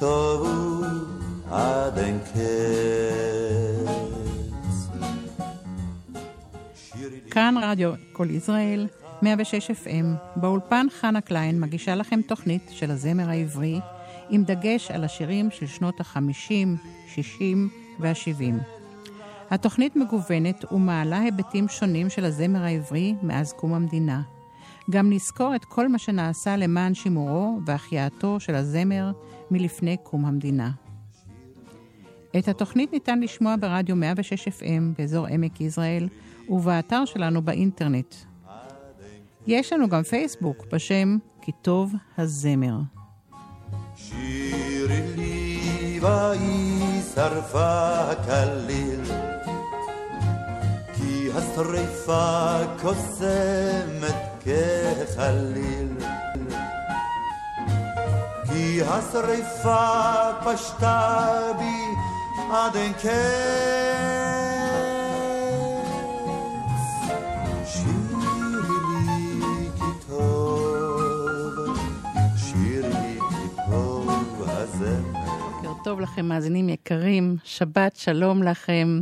טוב עד אין קץ. כאן רדיו כל ישראל, 106 FM, באולפן חנה קליין מגישה לכם תוכנית של הזמר העברי, עם דגש על השירים של שנות ה-50, 60 וה-70. התוכנית מגוונת ומעלה היבטים שונים של הזמר העברי מאז קום המדינה. גם נזכור את כל מה שנעשה למען שימורו והחייאתו של הזמר מלפני קום המדינה. את התוכנית ניתן לשמוע ברדיו 106 FM באזור עמק יזרעאל ובאתר שלנו באינטרנט. יש לנו גם פייסבוק בשם כי טוב הזמר. שירי לי ואי שרפה כי קוסמת כחליל. כי השרפה פשטה בי עד אין קץ. שירי לי כי טוב שירי לי כי טוב הזמר. בוקר טוב לכם, מאזינים יקרים, שבת שלום לכם.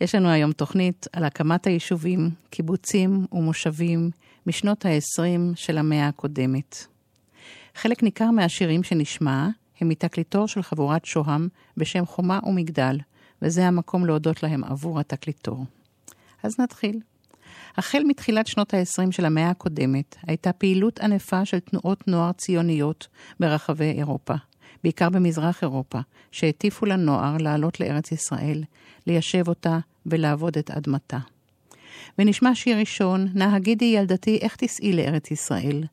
יש לנו היום תוכנית על הקמת היישובים, קיבוצים ומושבים משנות ה-20 של המאה הקודמת. חלק ניכר מהשירים שנשמע הם מתקליטור של חבורת שוהם בשם חומה ומגדל, וזה המקום להודות להם עבור התקליטור. אז נתחיל. החל מתחילת שנות ה-20 של המאה הקודמת, הייתה פעילות ענפה של תנועות נוער ציוניות ברחבי אירופה, בעיקר במזרח אירופה, שהטיפו לנוער לעלות לארץ ישראל, ליישב אותה ולעבוד את אדמתה. ונשמע שיר ראשון, נא הגידי ילדתי איך תיסעי לארץ ישראל.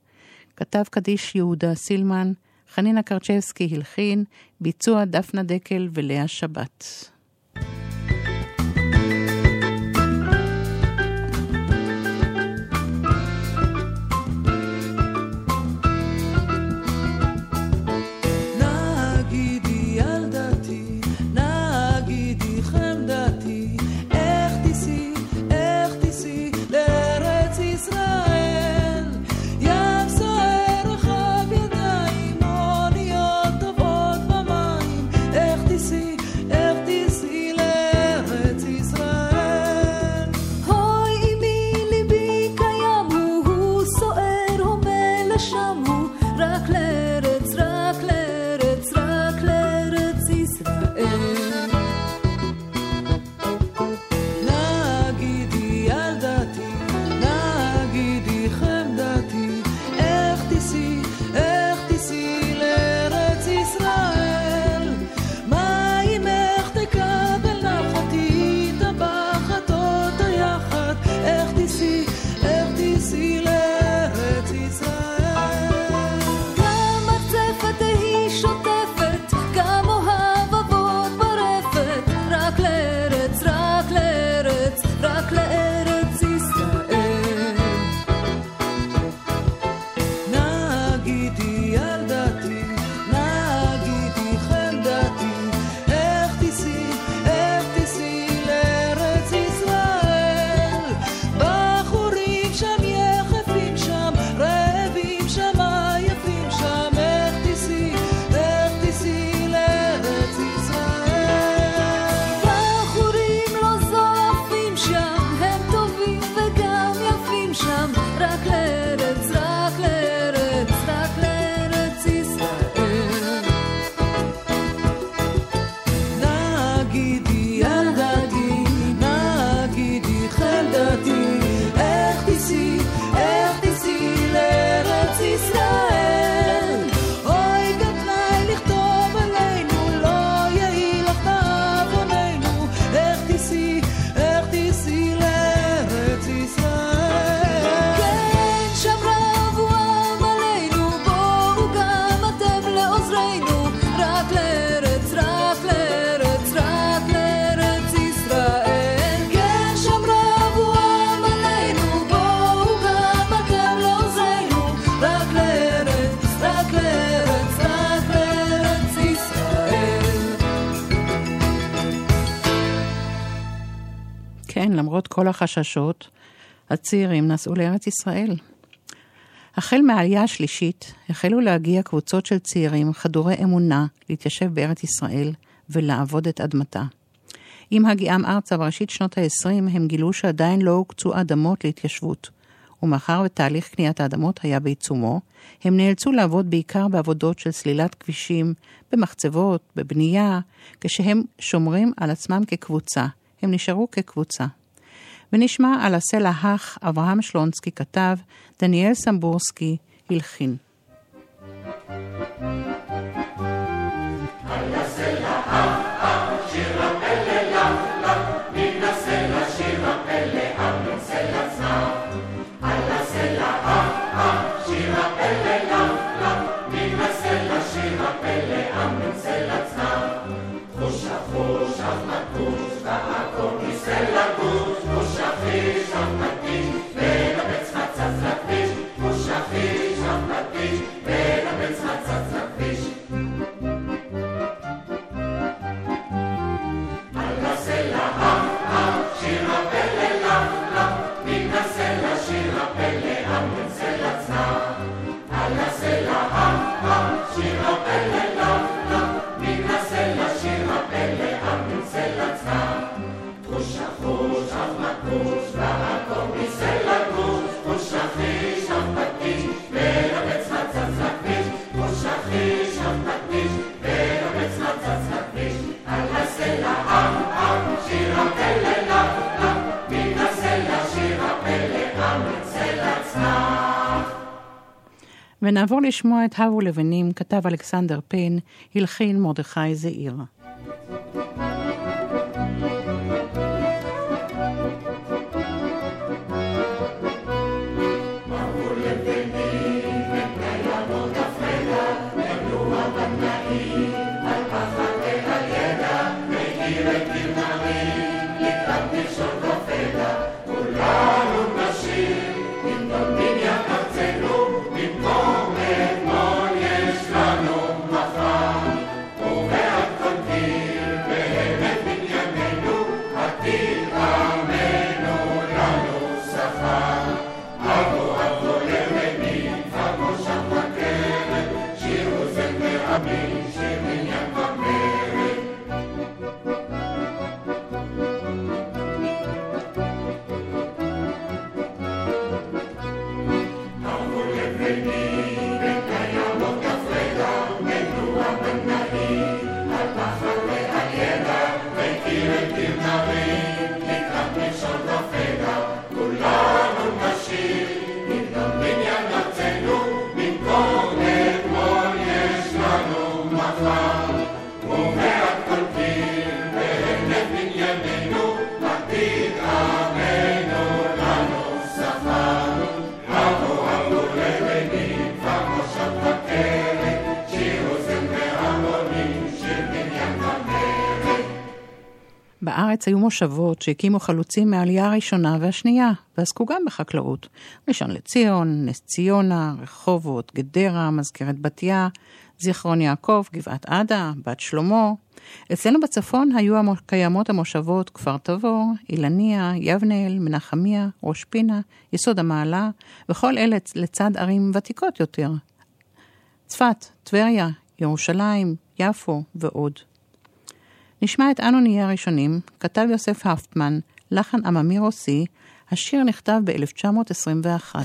כתב קדיש יהודה סילמן, חנינה קרצ'בסקי הלחין, ביצוע דפנה דקל ולאה שבת. כל החששות, הצעירים נסעו לארץ ישראל. החל מהעלייה השלישית, החלו להגיע קבוצות של צעירים חדורי אמונה להתיישב בארץ ישראל ולעבוד את אדמתה. עם הגיעם ארצה בראשית שנות ה-20, הם גילו שעדיין לא הוקצו אדמות להתיישבות, ומאחר ותהליך קניית האדמות היה בעיצומו, הם נאלצו לעבוד בעיקר בעבודות של סלילת כבישים, במחצבות, בבנייה, כשהם שומרים על עצמם כקבוצה. הם נשארו כקבוצה. ונשמע על הסלע הך, אברהם שלונסקי כתב, דניאל סמבורסקי הלחין. ונעבור לשמוע את הבו לבנים, כתב אלכסנדר פיין, הלחין מרדכי זעיר. היו מושבות שהקימו חלוצים מהעלייה הראשונה והשנייה, ועסקו גם בחקלאות. ראשון לציון, נס ציונה, רחובות, גדרה, מזכרת בתיה, זיכרון יעקב, גבעת עדה, בת שלמה. אצלנו בצפון היו קיימות המושבות כפר תבור, אילניה, יבנאל, מנחמיה, ראש פינה, יסוד המעלה, וכל אלה לצד ערים ותיקות יותר. צפת, טבריה, ירושלים, יפו ועוד. נשמע את אנו נהיה הראשונים, כתב יוסף הפטמן, לחן עממי רוסי, השיר נכתב ב-1921.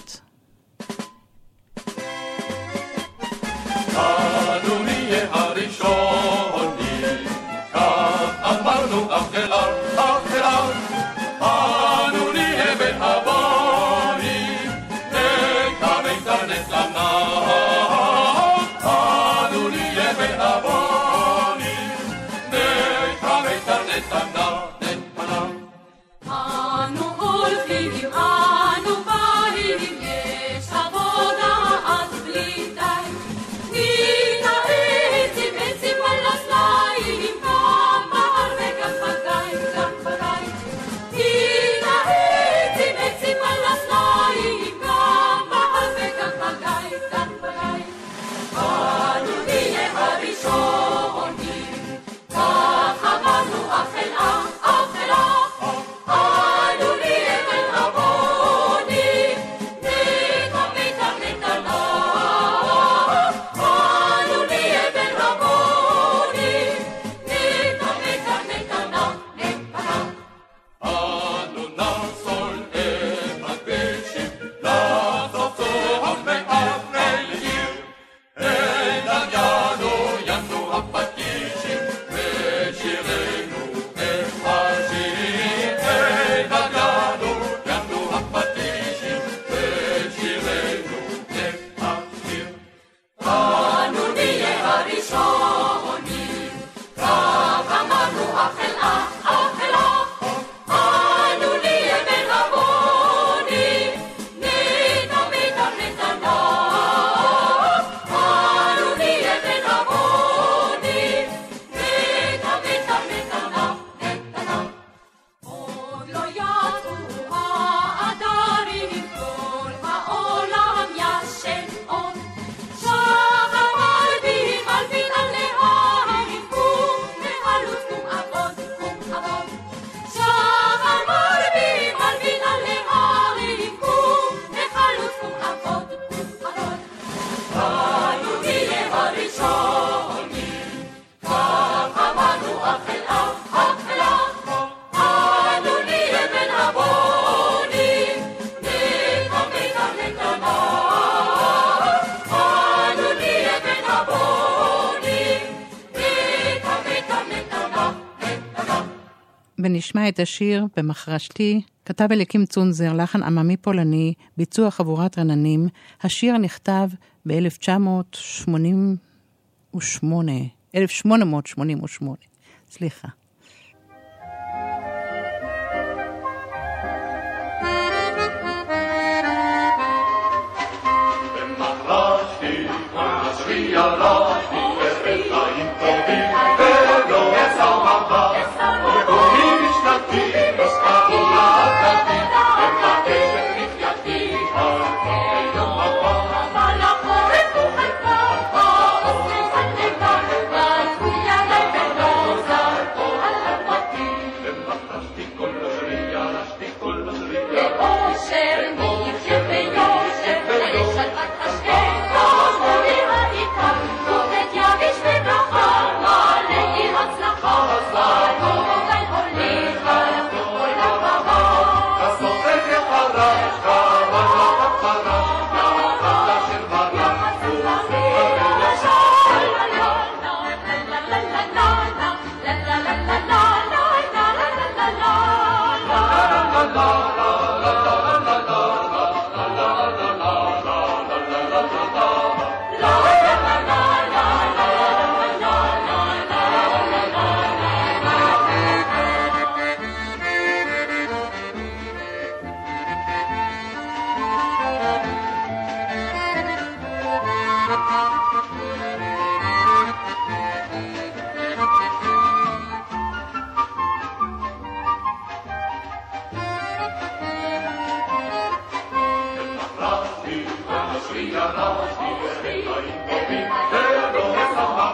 ונשמע את השיר במחרשתי, כתב אליקים צונזר, לחן עממי פולני, ביצוע חבורת רננים. השיר נכתב ב-1988, 1888, סליחה. במחרשתי,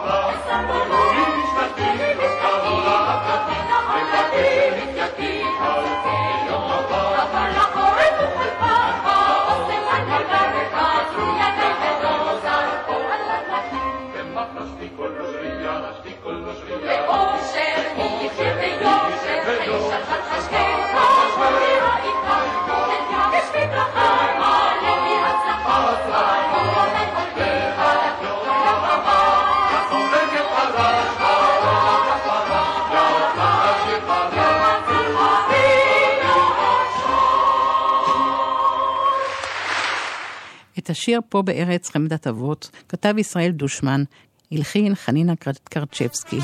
יצא את השיר פה בארץ חמדת אבות כתב ישראל דושמן, הלחין חנינה קר- קרצ'בסקי.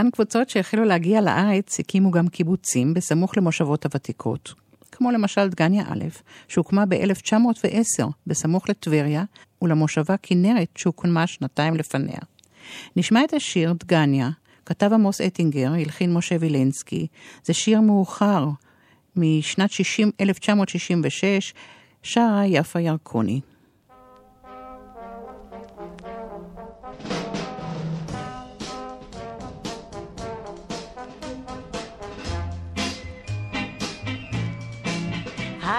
אותן קבוצות שהחלו להגיע לארץ הקימו גם קיבוצים בסמוך למושבות הוותיקות. כמו למשל דגניה א', שהוקמה ב-1910 בסמוך לטבריה, ולמושבה כנרת שהוקמה שנתיים לפניה. נשמע את השיר דגניה, כתב עמוס אטינגר, הלחין משה וילנסקי. זה שיר מאוחר, משנת 60, 1966, שרה יפה ירקוני.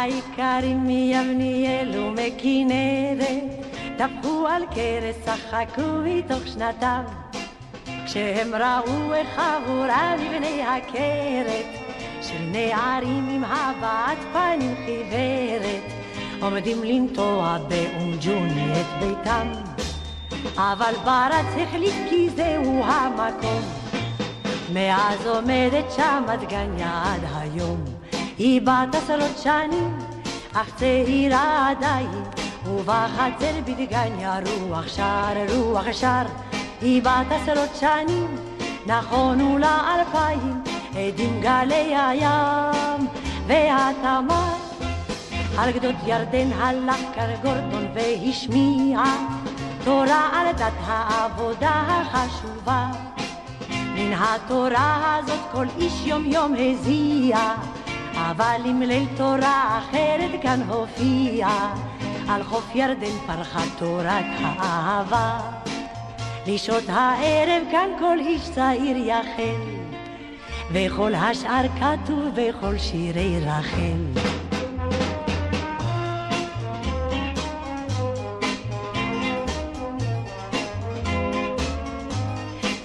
העיקרים מיבניאל ומכנרת, טפחו על קרס, צחקו מתוך שנתם. כשהם ראו איך חבורה מבני הכרת, של נערים עם הבעת פנים חיוורת, עומדים לנטוע באום-ג'וני את ביתם. אבל ברץ החליט כי זהו המקום. מאז עומדת שם עד היום. היא בת עשרות שנים, אך צעירה עדיין, ובחצר בדגניה רוח שר, רוח שר. היא בת עשרות שנים, נכונו לה אלפיים, עדים גלי הים והתמר. על גדות ירדן הלך קרגורדון והשמיע תורה על דת העבודה החשובה. מן התורה הזאת כל איש יום יום הזיע, אבל עם ליל תורה אחרת כאן הופיע, על חוף ירדן פרחה תורת האהבה. לשעות הערב כאן כל איש צעיר יחל, וכל השאר כתוב בכל שירי רחל.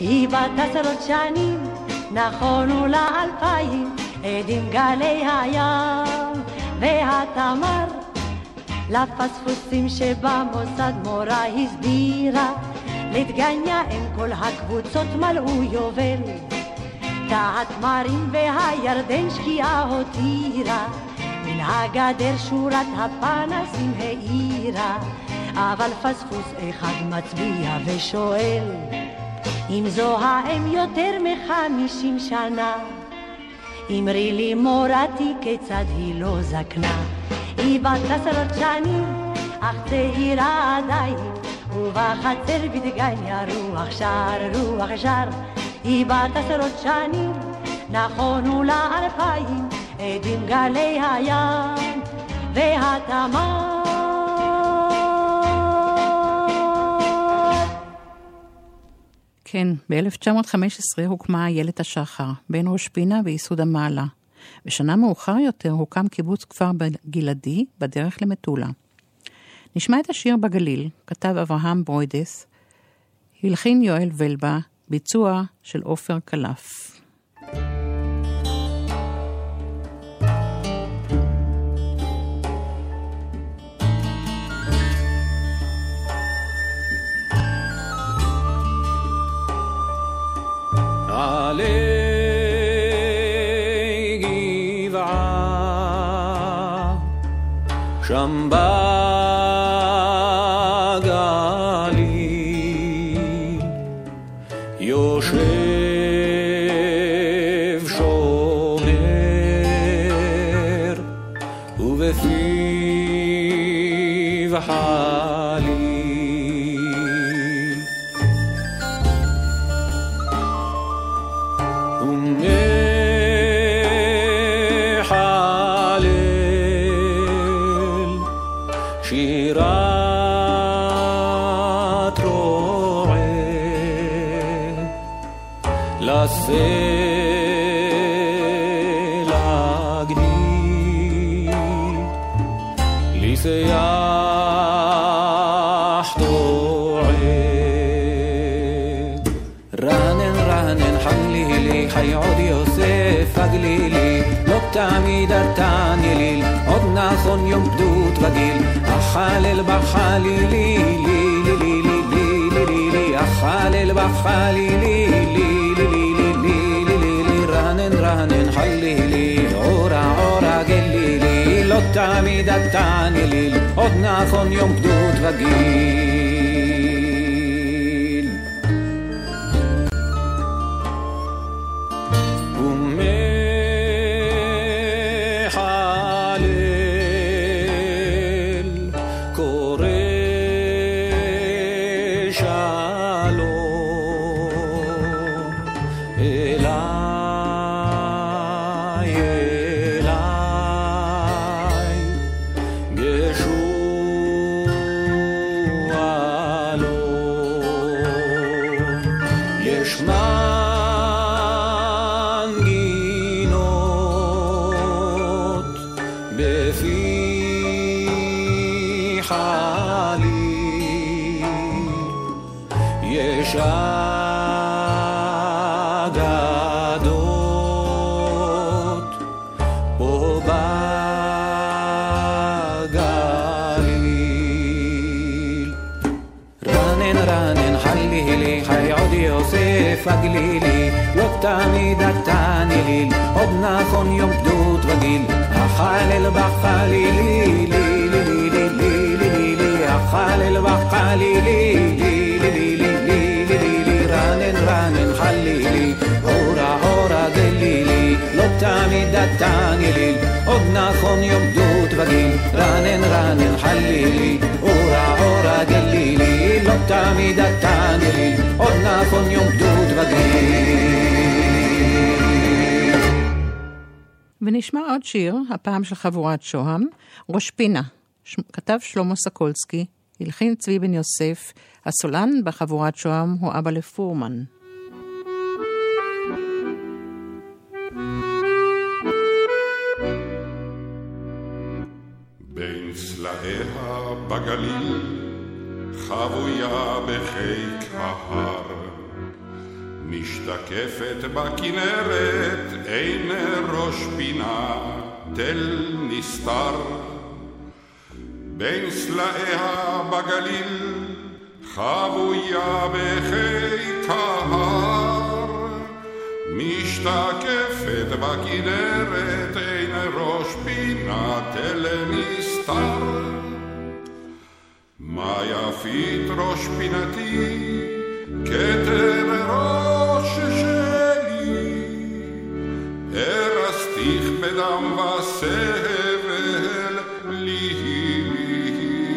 היא בת עשרות שנים, נכונו לה אלפיים, עדים גלי הים והתמר. לפספוסים שבמוסד מורה הסבירה, לדגניה אין כל הקבוצות מלאו יובל. תחת מרים והירדן שקיעה הותירה, מן הגדר שורת הפנסים האירה, אבל פספוס אחד מצביע ושואל, אם זו האם יותר מחמישים שנה, אמרי לי מורתי כיצד היא לא זקנה, היא בת עשרות שנים, אך צעירה עדיין, ובחצר בדגניה רוח שר, רוח שר, היא בת עשרות שנים, נכונו לה אלפיים, עדים גלי הים והתמר. כן, ב-1915 הוקמה איילת השחר, בין ראש פינה וייסוד המעלה. ושנה מאוחר יותר הוקם קיבוץ כפר גלעדי בדרך למטולה. נשמע את השיר בגליל, כתב אברהם ברוידס, הלחין יואל ולבה, ביצוע של עופר קלף. عليه جذعة شمبا נכון יום פדות וגיל אתה נליל עוד נכון יום פדות וגיל רנן רנן חלילי אורה אורה גלילי לא תמיד אתה נליל עוד נכון יום פדות וגיל ונשמע עוד שיר, הפעם של חבורת שוהם, ראש פינה. ש... כתב שלמה סקולסקי, הלחין צבי בן יוסף, הסולן בחבורת שוהם הוא אבא לפורמן. סלעיה בגליל, חבויה בחיק ההר. משתקפת בכנרת, אין ראש פינה, תל נסתר. בין סלעיה בגליל, חבויה בחיק ההר. משתקפת בכנרת, אין ראש פינה, תל נסתר. מה יפית ראש פינתי, כתר ראש שלי, ארסתיך בדם וסבל, לי,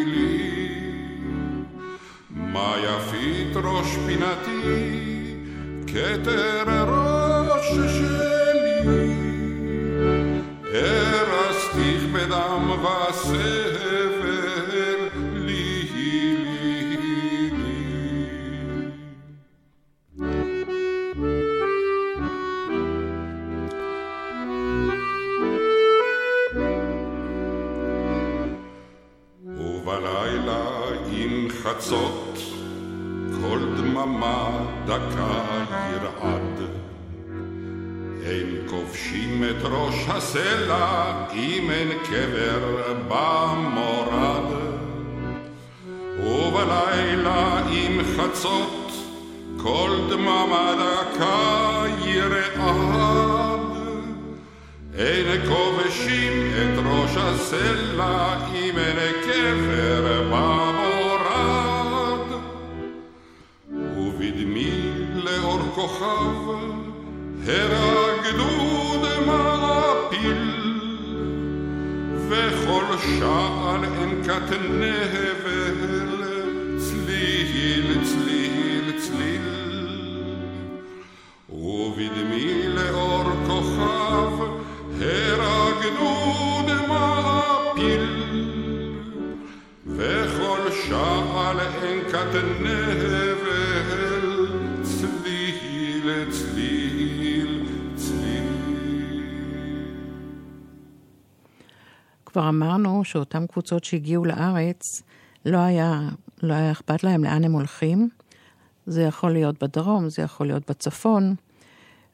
לי. מה יפית ראש פינתי, כתר ראש חצות כל דממה דקה ירעד. כובשים את ראש הסלע אם אין קבר במורד. ובלילה עם חצות כל דממה דקה ירעד. אין כובשים את ראש הסלע אם אין קבר במורד. ובדמי לאור כוכב הגדוד וכל שעל אין כתנבל צליל צליל צליל. ובדמי לאור כוכב הגדוד מעפיל וכל שעל אין כתנבל צליל צליל כבר אמרנו שאותן קבוצות שהגיעו לארץ, לא היה, לא היה אכפת להם לאן הם הולכים. זה יכול להיות בדרום, זה יכול להיות בצפון,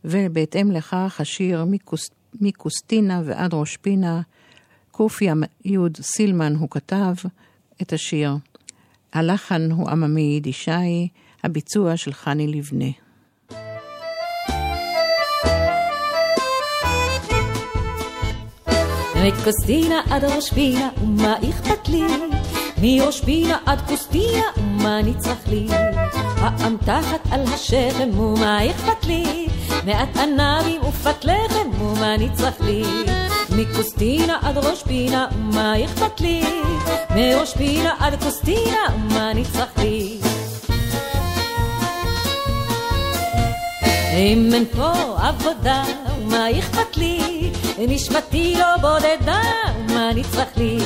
ובהתאם לכך השיר מקוס, מקוסטינה ועד ראש פינה, קופיה י' סילמן הוא כתב את השיר. הלחן הוא עממי יידישאי, הביצוע של חני לבנה. מקוסטינה עד ראש פינה, ומה אכפת לי? מראש פינה עד קוסטינה, ומה נצרך לי? האמתחת על השכם, ומה אכפת לי? מעט ענבים ופת לחם, ומה נצרך לי? מקוסטינה עד ראש פינה, ומה אכפת לי? מראש פינה עד קוסטינה, ומה נצרך לי? אם אין פה עבודה, מה אכפת לי? נשמתי לא בודדה, מה נצרך לי?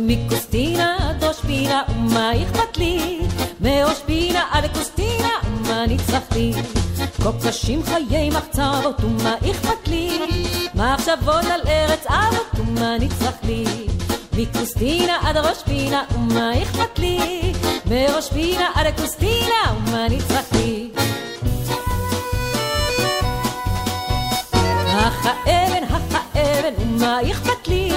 מקוסטינה עד ראש פינה, ומה אכפת לי? מראש פינה עד קוסטינה, ומה נצרך לי? כה קשים חיי מחצבות, ומה אכפת לי? מחשבות על ארץ אבות, ומה נצרך לי? מקוסטינה עד ראש פינה, ומה אכפת לי? מראש פינה עד הקוסטינה, ומה נצרך לי? אך האבן, ומה אכפת לי?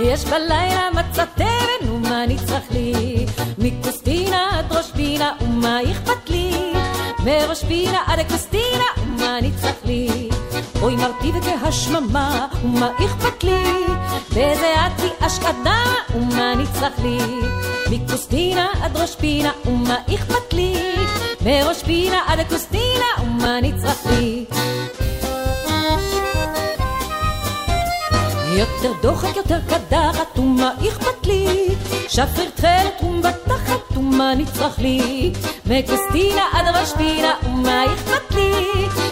יש בלילה מצת אבן, ומה נצרך לי? מקוסטינה עד ראש פינה, ומה אכפת לי? מראש פינה עד הקוסטינה, ומה נצרך לי? אוי מרתי וכהשממה, ומה אכפת לי? בזיעתי אשכדה, ומה נצרך לי? מקוסטינה עד ראש פינה, ומה אכפת לי? מראש פינה עד הקוסטינה, ומה נצרך לי? יותר דוחק, יותר קדחת, ומה אכפת לי? שפר תכלת ומבטחת, ומה נצרך לי? מקוסטינה עד ראש פינה, ומה אכפת לי?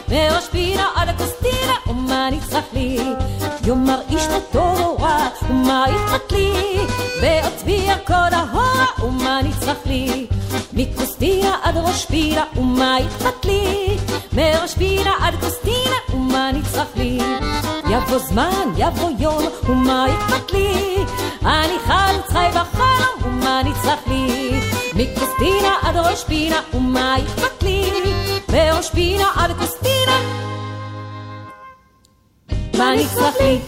מראש פינה עד הקוסטינה, ומה נצרך לי? יאמר איש לתורה, ומה אכפת לי? בעוד צבי ירקוד ההורה, ומה נצרך לי? מקוסטינה עד ראש פינה, ומה אכפת לי? מראש פינה עד קוסטינה, ומה נצרך לי? יבוא זמן, יבוא יום, ומה אכפת לי? אני חלוץ חי בחלום, ומה נצרך לי? מקוסטינה עד ראש פינה, ומה אכפת לי? מראש פינה עד קוסטינה, מה נצרך לי?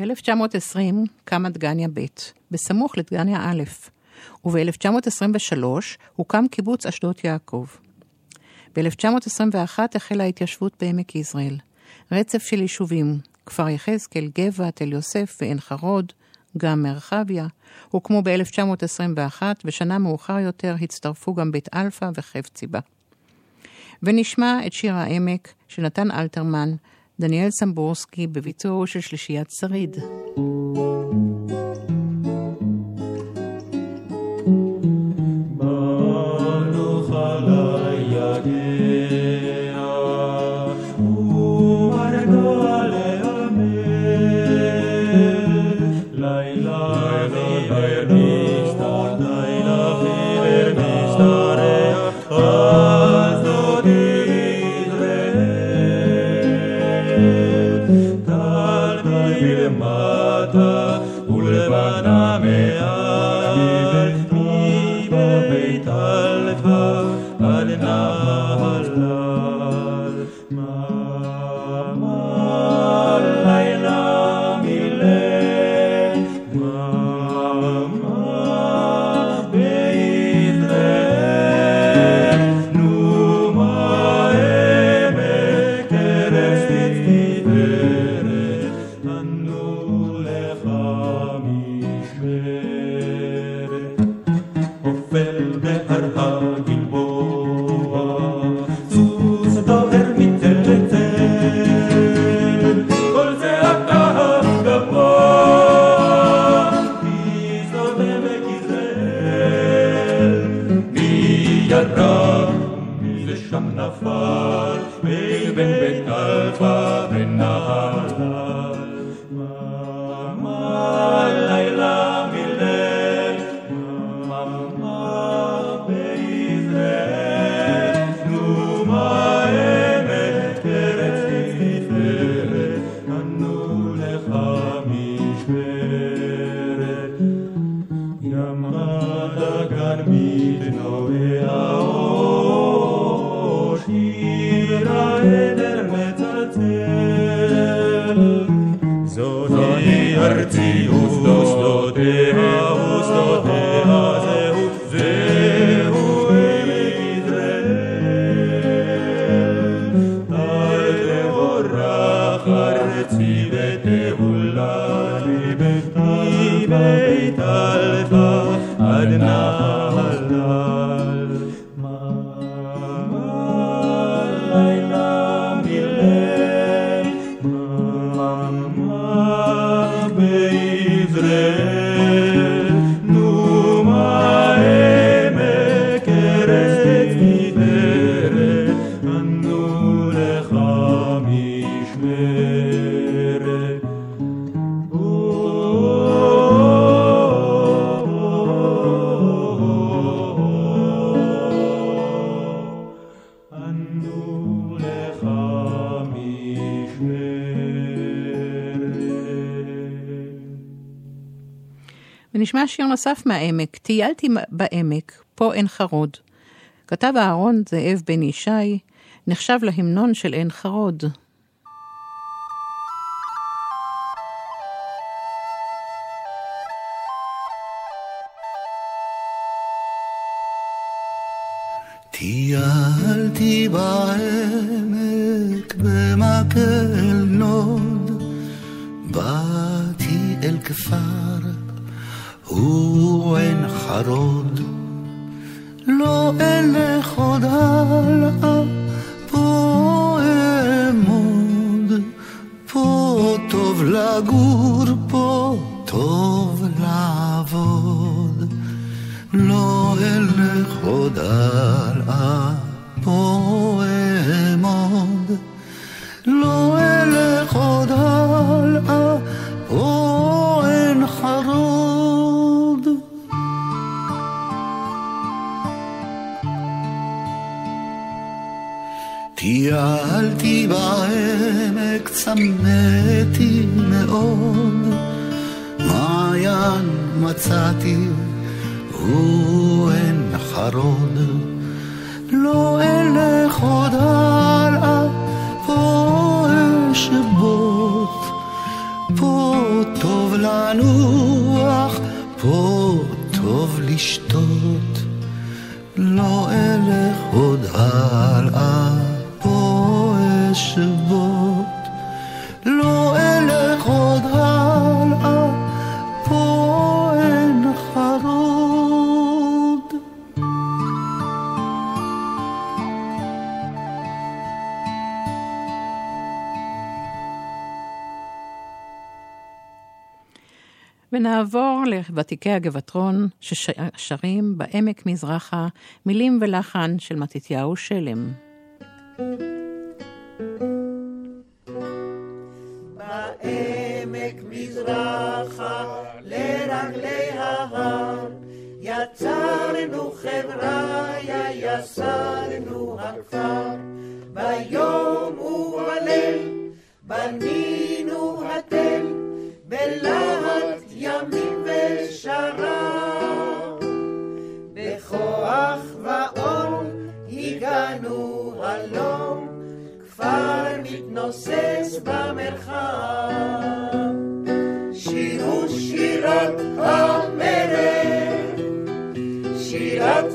ב-1920 קמה דגניה ב', בסמוך לדגניה א', וב-1923 הוקם קיבוץ אשדות יעקב. ב-1921 החלה ההתיישבות בעמק יזרעאל. רצף של יישובים, כפר יחזקאל, גבע, תל יוסף ועין חרוד, גם מרחביה, הוקמו ב-1921, ושנה מאוחר יותר הצטרפו גם בית אלפא וחפציבה. ונשמע את שיר העמק של נתן אלתרמן, דניאל סמבורסקי בביצועו של שלישיית שריד. ברוך שיר נוסף מהעמק, טיילתי בעמק, פה עין חרוד. כתב אהרון זאב בן ישי, נחשב להמנון של עין חרוד. לוותיקי הגבעתרון ששרים בעמק מזרחה מילים ולחן של מתתיהו שלם. בעמק מזרחה לרגלי ההר יצרנו חבריה יסרנו הכפר ביום ובליל בנינו ושרה בכוח ואור הגענו הלום כפר מתנוסס במרחב. שירו שירת המרד שירת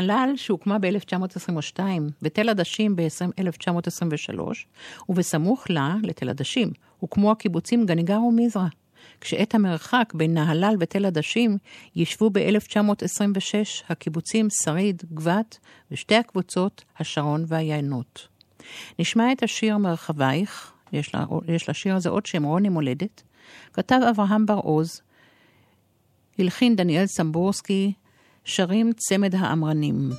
נהלל, שהוקמה ב-1922, ותל עדשים ב-1923, ובסמוך לה, לתל עדשים, הוקמו הקיבוצים גניגר ומזרע. כשאת המרחק בין נהלל ותל עדשים ישבו ב-1926 הקיבוצים שריד, גבת ושתי הקבוצות, השרון והיינות. נשמע את השיר מרחבייך, יש, לה, יש לשיר הזה עוד שם רוני מולדת, כתב אברהם בר-עוז, הלחין דניאל סמבורסקי, שרים צמד האמרנים.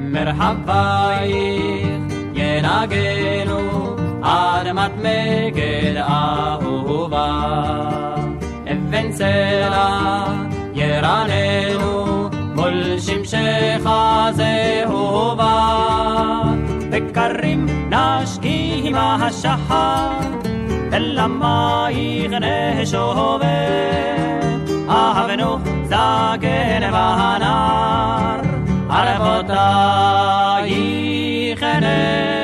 מרחבייך ינגנו אדמת מגד אהובה אבן סלע ירננו מול שמשך זהובה בקרים נשקים השחר אל המייך נשובה אהבנו זקן והנר ערבותייך נדובה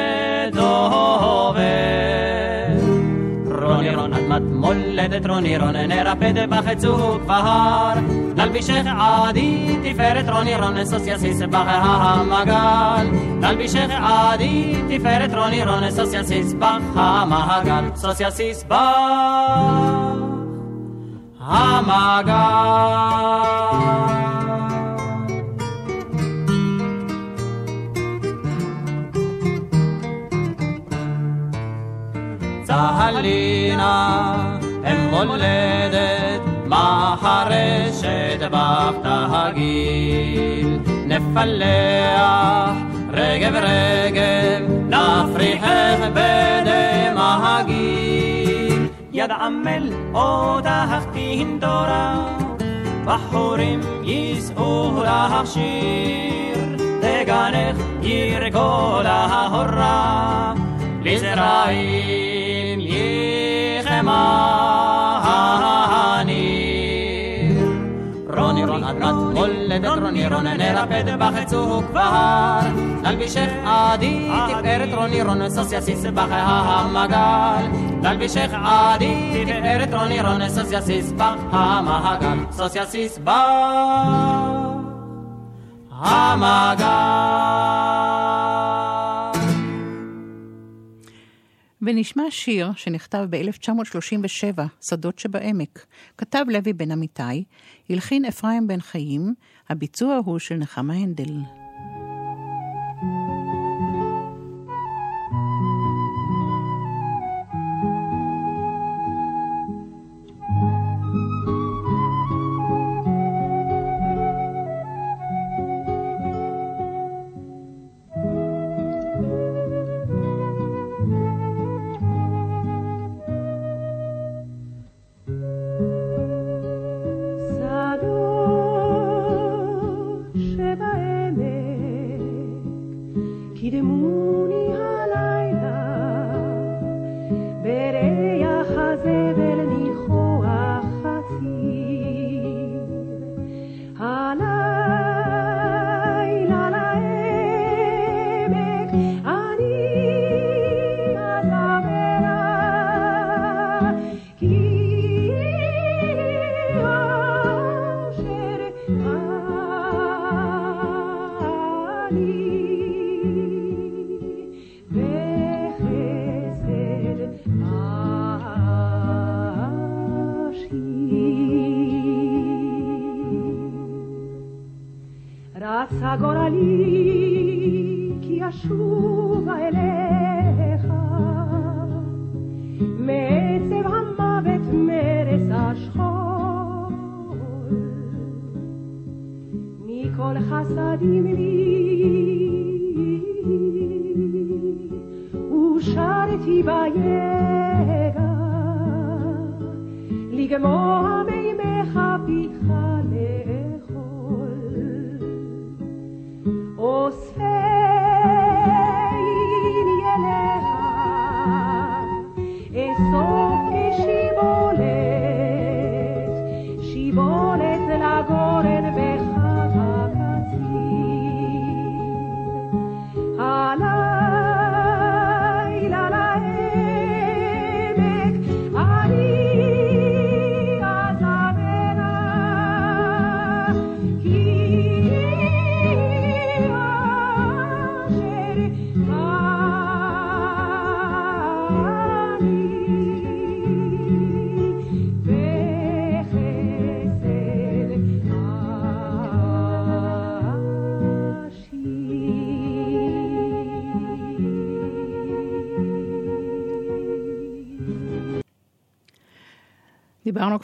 רוני רון אדמת מולדת רוני רון נרפד בחצוק בהר נלבישך עדי תפארת רוני רון סוס יסיס המגל נלבישך עדי תפארת רוני רון סוס יסיס המגל סוס צהלינה אם מולדת מחרשת בך תגיל נפלח, רגב רגב, נפריחך בדמהגים. יד עמל עוד תחתין דורה, בחורים יישאו לך שיר, דגנך ירקוד ההורה, לזרעים יחמה הניר. רוני רון אדמת מולדת רוני רון נרפד בחצוק כבר נלבישך עדי תפארת רוני רון סוס יסיס בך המגל נלבישך עדי תפארת רוני רון סוס יסיס בך המגל סוס יסיס בך המגל ונשמע שיר שנכתב ב-1937, שדות שבעמק. כתב לוי בן אמיתי, הלחין אפרים בן חיים, הביצוע הוא של נחמה הנדל.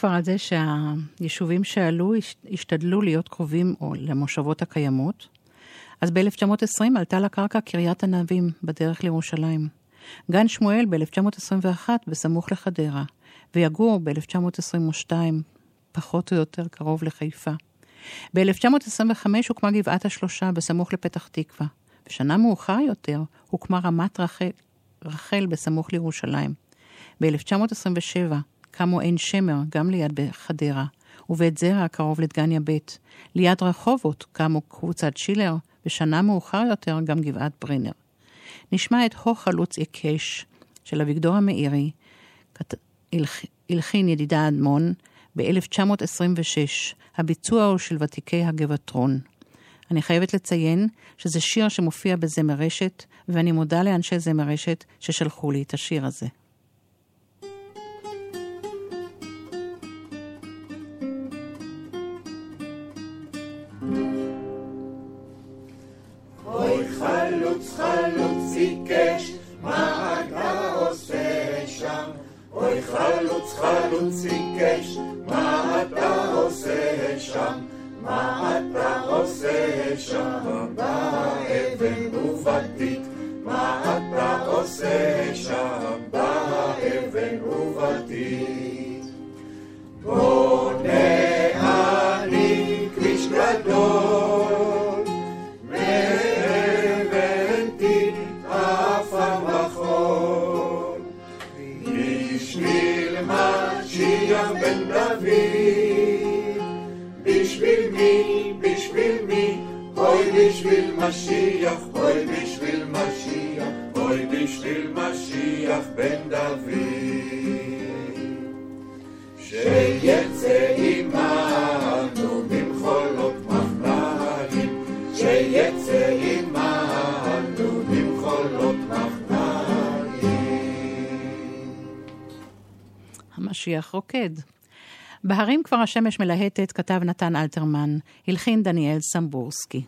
כבר על זה שהיישובים שעלו הש- השתדלו להיות קרובים למושבות הקיימות. אז ב-1920 עלתה לקרקע קריית ענבים בדרך לירושלים. גן שמואל ב-1921 בסמוך לחדרה, ויגור ב-1922 פחות או יותר קרוב לחיפה. ב-1925 הוקמה גבעת השלושה בסמוך לפתח תקווה, ושנה מאוחר יותר הוקמה רמת רחל, רחל בסמוך לירושלים. ב-1927 קמו עין שמר, גם ליד חדרה, ובית זרע קרוב לדגניה ב'. ליד רחובות קמו קבוצת שילר, ושנה מאוחר יותר גם גבעת ברנר. נשמע את הו חלוץ עיקש של אביגדור המאירי, כת- ידידה אדמון ב-1926. הביצוע הוא של ותיקי הגבעתרון. אני חייבת לציין שזה שיר שמופיע בזמר רשת, ואני מודה לאנשי זמר רשת ששלחו לי את השיר הזה. עיקש, מה אתה עושה שם? אוי חלוץ חלוץ עיקש, מה אתה עושה שם? מה אתה עושה שם באבן ובלטית? מה אתה עושה שם משיח, אוי בשביל משיח, אוי בשביל משיח בן דוד. שיצא עמנו במחולות מחניים, שיצא עמנו במחולות מחניים. המשיח רוקד. בהרים כבר השמש מלהטת, כתב נתן אלתרמן, הלחין דניאל סמבורסקי.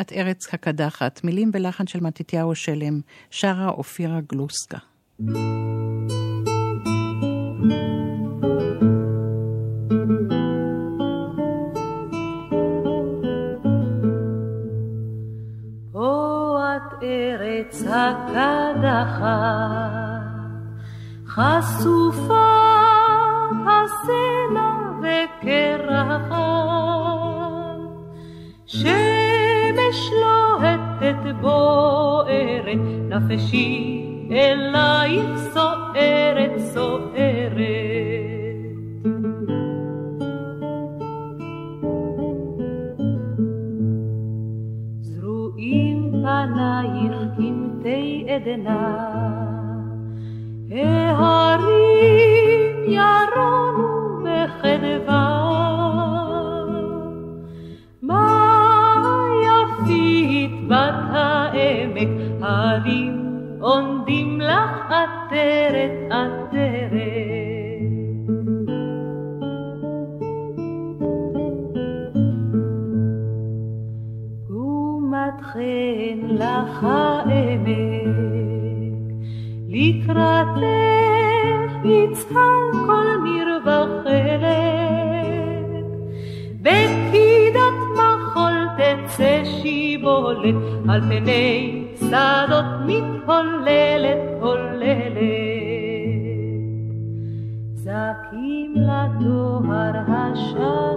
את ארץ הקדחת, מילים ולחן של מתתיהו שלם, שרה אופירה גלוסקה. ארץ הקדחת, חשופת הסלע וקרחת, שמש לוהטת בוערת, נפשי אלייך סוערת שיבולת על פני שדות מתהוללת, הוללת. זקים לדוהר השמיים,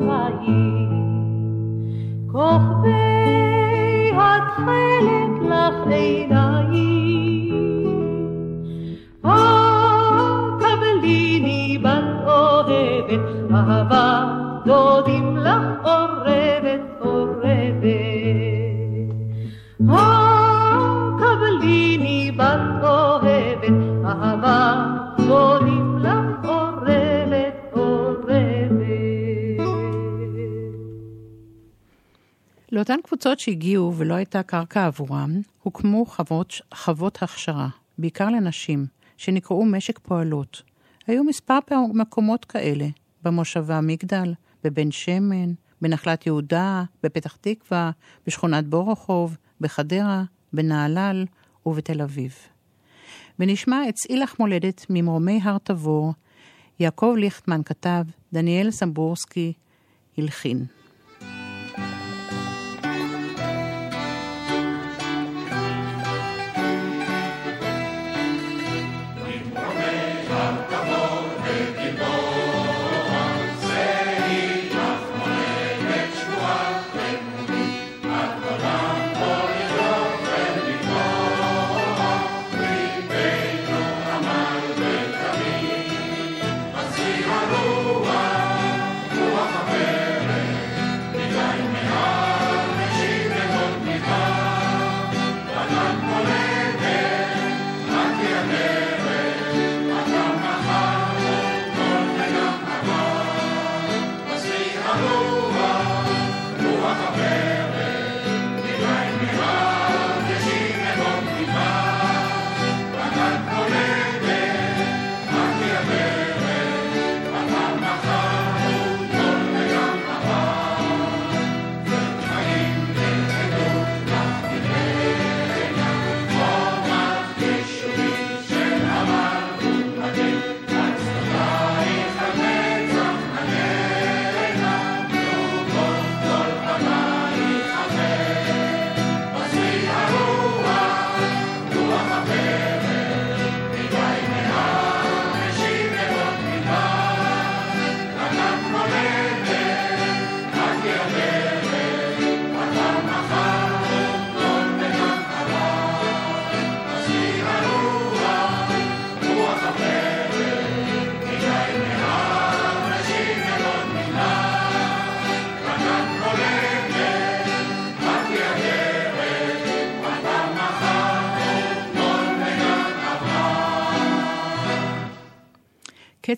לאותן קבוצות שהגיעו ולא הייתה קרקע עבורם, הוקמו חוות, חוות הכשרה, בעיקר לנשים, שנקראו משק פועלות. היו מספר מקומות כאלה, במושבה מגדל, בבן שמן, בנחלת יהודה, בפתח תקווה, בשכונת בורוכוב, בחדרה, בנהלל ובתל אביב. ונשמע את צאי לך מולדת ממרומי הר תבור, יעקב ליכטמן כתב, דניאל סמבורסקי הלחין.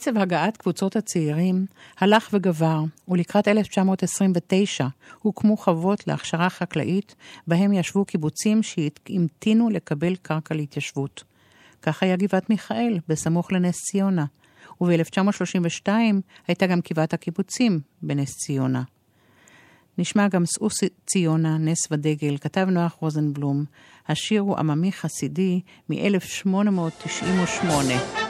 קצב הגעת קבוצות הצעירים הלך וגבר, ולקראת 1929 הוקמו חוות להכשרה חקלאית, בהם ישבו קיבוצים שהמתינו לקבל קרקע להתיישבות. כך היה גבעת מיכאל, בסמוך לנס ציונה, וב-1932 הייתה גם גבעת הקיבוצים בנס ציונה. נשמע גם שאו ציונה, נס ודגל, כתב נוח רוזנבלום. השיר הוא עממי חסידי מ-1898.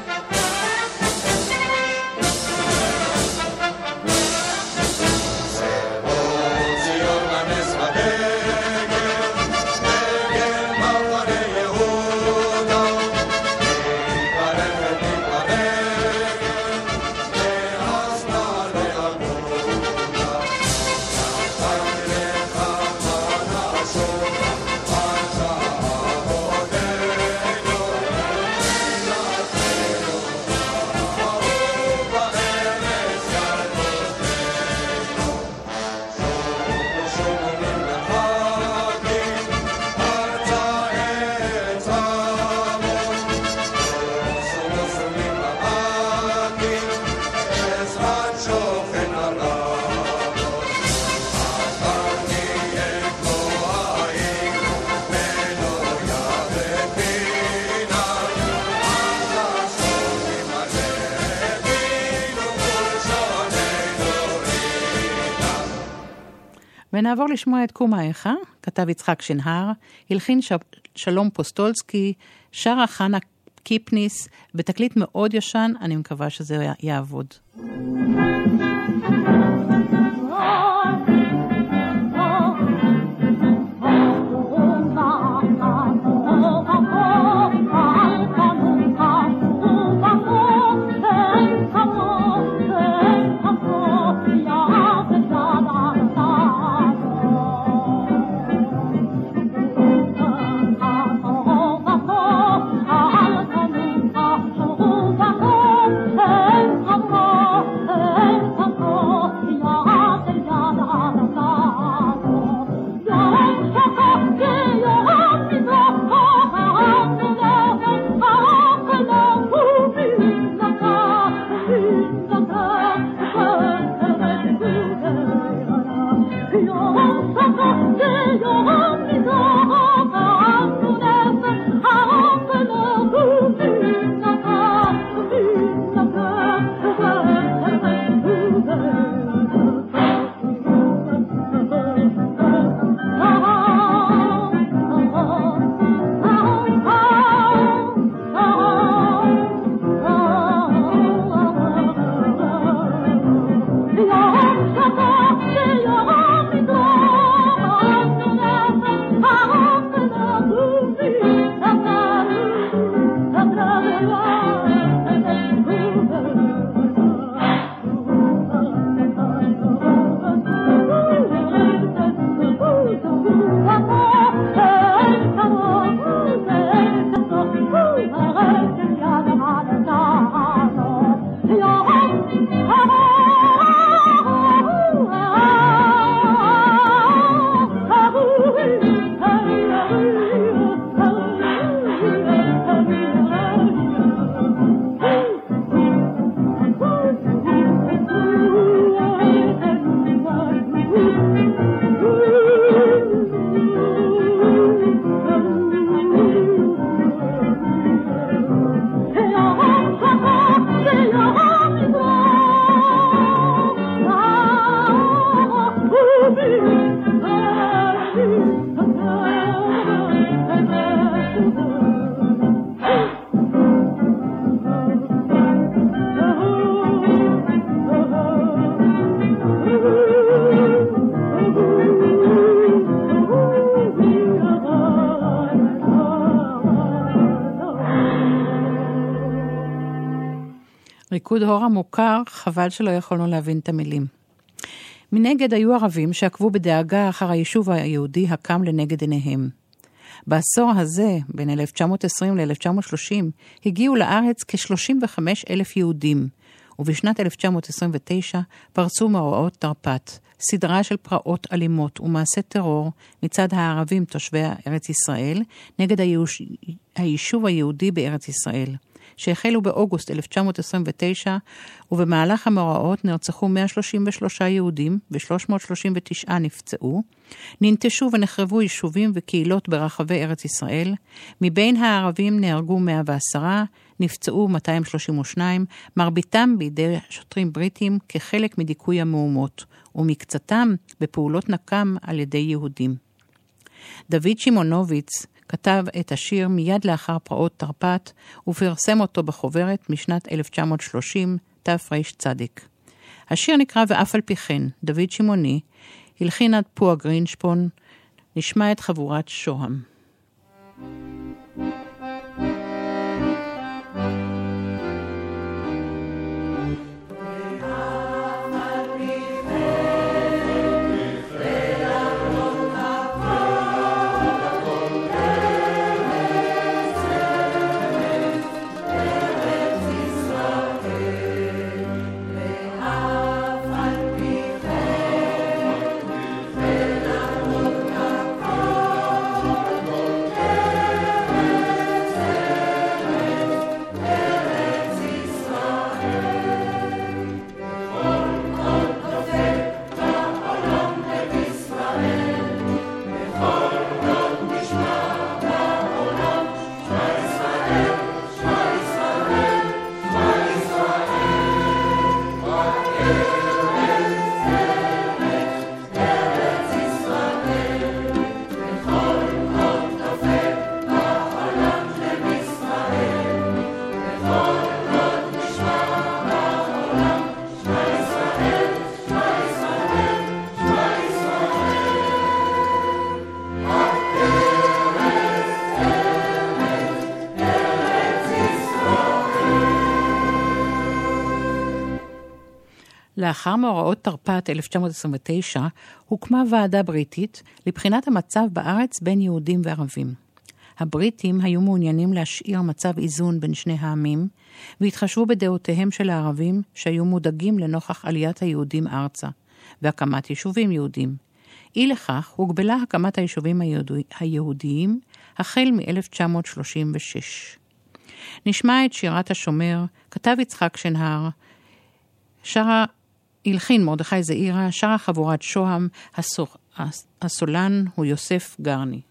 ונעבור לשמוע את קומה איכה, כתב יצחק שנהר, הלחין ש... שלום פוסטולסקי, שרה חנה קיפניס, בתקליט מאוד ישן, אני מקווה שזה יעבוד. Oh, ריקוד הורה מוכר, חבל שלא יכולנו להבין את המילים. מנגד היו ערבים שעקבו בדאגה אחר היישוב היהודי הקם לנגד עיניהם. בעשור הזה, בין 1920 ל-1930, הגיעו לארץ כ-35 אלף יהודים, ובשנת 1929 פרצו מאורעות תרפ"ט, סדרה של פרעות אלימות ומעשי טרור מצד הערבים תושבי ארץ ישראל נגד הייש... היישוב היהודי בארץ ישראל. שהחלו באוגוסט 1929, ובמהלך המאורעות נרצחו 133 יהודים ו-339 נפצעו, ננטשו ונחרבו יישובים וקהילות ברחבי ארץ ישראל, מבין הערבים נהרגו 110, נפצעו 232, מרביתם בידי שוטרים בריטים כחלק מדיכוי המהומות, ומקצתם בפעולות נקם על ידי יהודים. דוד שמעונוביץ, כתב את השיר מיד לאחר פרעות תרפ"ט ופרסם אותו בחוברת משנת 1930, תרצ"צ. השיר נקרא ואף על פי כן, דוד שמעוני, הלחינה פועה גרינשפון, נשמע את חבורת שוהם. לאחר מאורעות תרפ"ט 1929, הוקמה ועדה בריטית לבחינת המצב בארץ בין יהודים וערבים. הבריטים היו מעוניינים להשאיר מצב איזון בין שני העמים, והתחשבו בדעותיהם של הערבים שהיו מודאגים לנוכח עליית היהודים ארצה, והקמת יישובים יהודים. אי לכך הוגבלה הקמת היישובים היהודי, היהודיים החל מ-1936. נשמע את שירת השומר, כתב יצחק שנהר, שרה הלחין מרדכי זעירה, שרה חבורת שוהם, הסולן הוא יוסף גרני.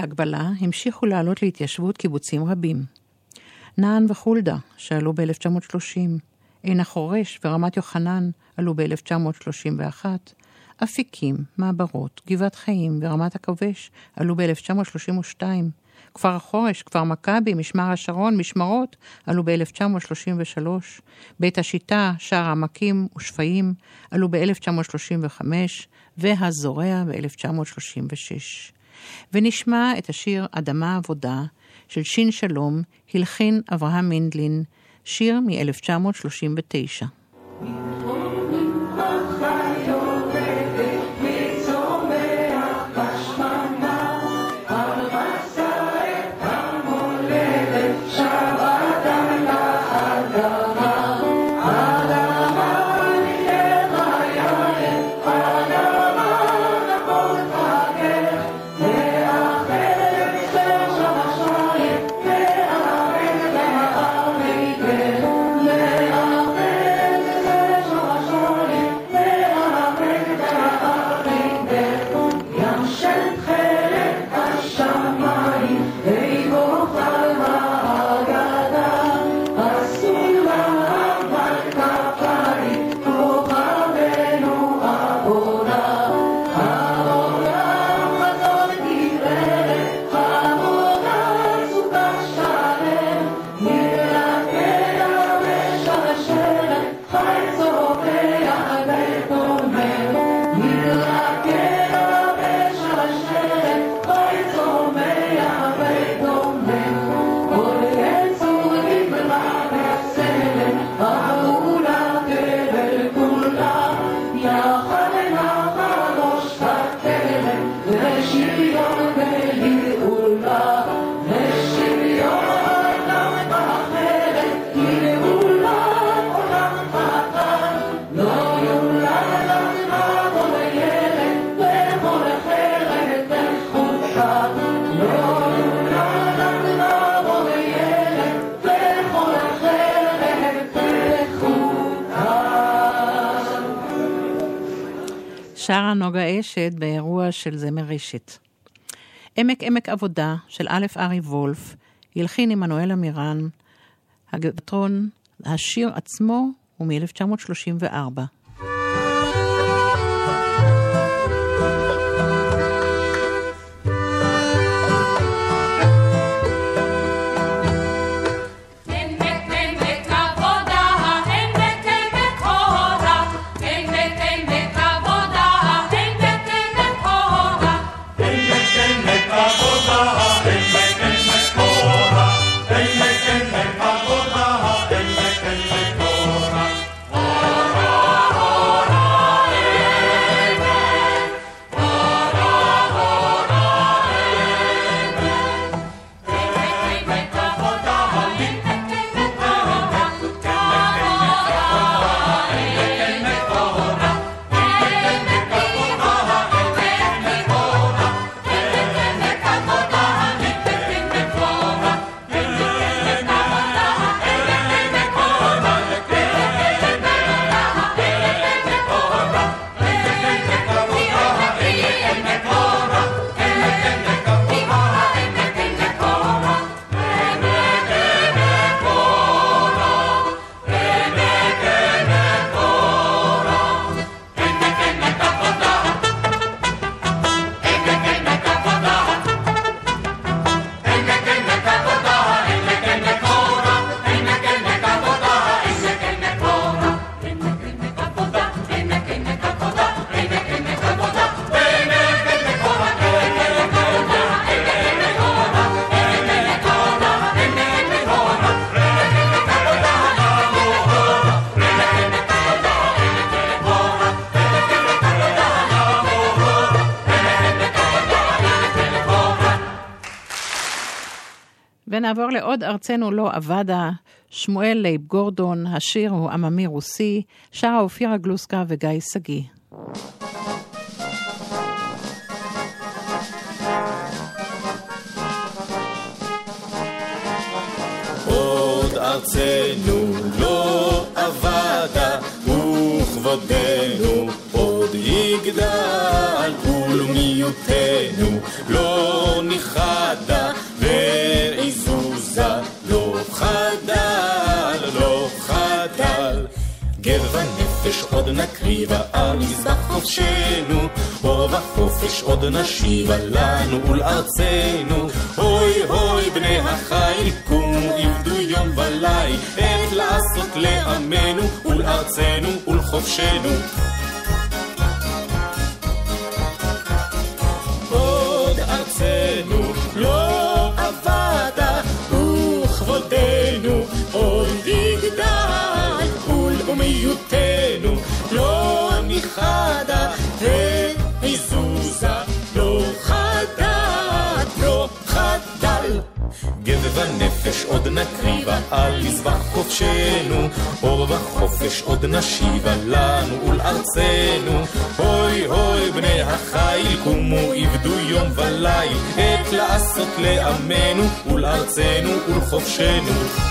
עד להגבלה המשיכו לעלות להתיישבות קיבוצים רבים. נען וחולדה, שעלו ב-1930, עין החורש ורמת יוחנן עלו ב-1931, אפיקים, מעברות, גבעת חיים ורמת הכובש עלו ב-1932, כפר החורש, כפר מכבי, משמר השרון, משמרות עלו ב-1933, בית השיטה, שער העמקים ושפיים עלו ב-1935, והזורע ב-1936. ונשמע את השיר "אדמה עבודה" של שין שלום, הלחין אברהם מינדלין, שיר מ-1939. אשת באירוע של זמר רשת. עמק עמק עבודה של א' ארי וולף, הלחין עמנואל עמירן, הגבטרון, השיר עצמו הוא מ-1934. ונעבור לעוד ארצנו לא אבדה, שמואל לייב גורדון, השיר הוא עממי רוסי, שרה אופירה גלוסקה וגיא שגיא. עוד ארצנו לא אבדה, וכבודנו ונפש עוד נקריבה על מזבח חופשנו, ובחופש עוד נשיבה לנו ולארצנו. הוי הוי בני החיל, קומו עבדו יום וליל, עת לעשות לעמנו ולארצנו ולחופשנו. ולאומיותנו לא נכחדה, והזוזה לא חדל, לא חדל. גב ונפש עוד נקריבה על מזבח חופשנו, ובחופש עוד נשיבה לנו ולארצנו. הוי הוי בני החיל, קומו עבדו יום וליל, עת לעשות לעמנו ולארצנו ולחופשנו.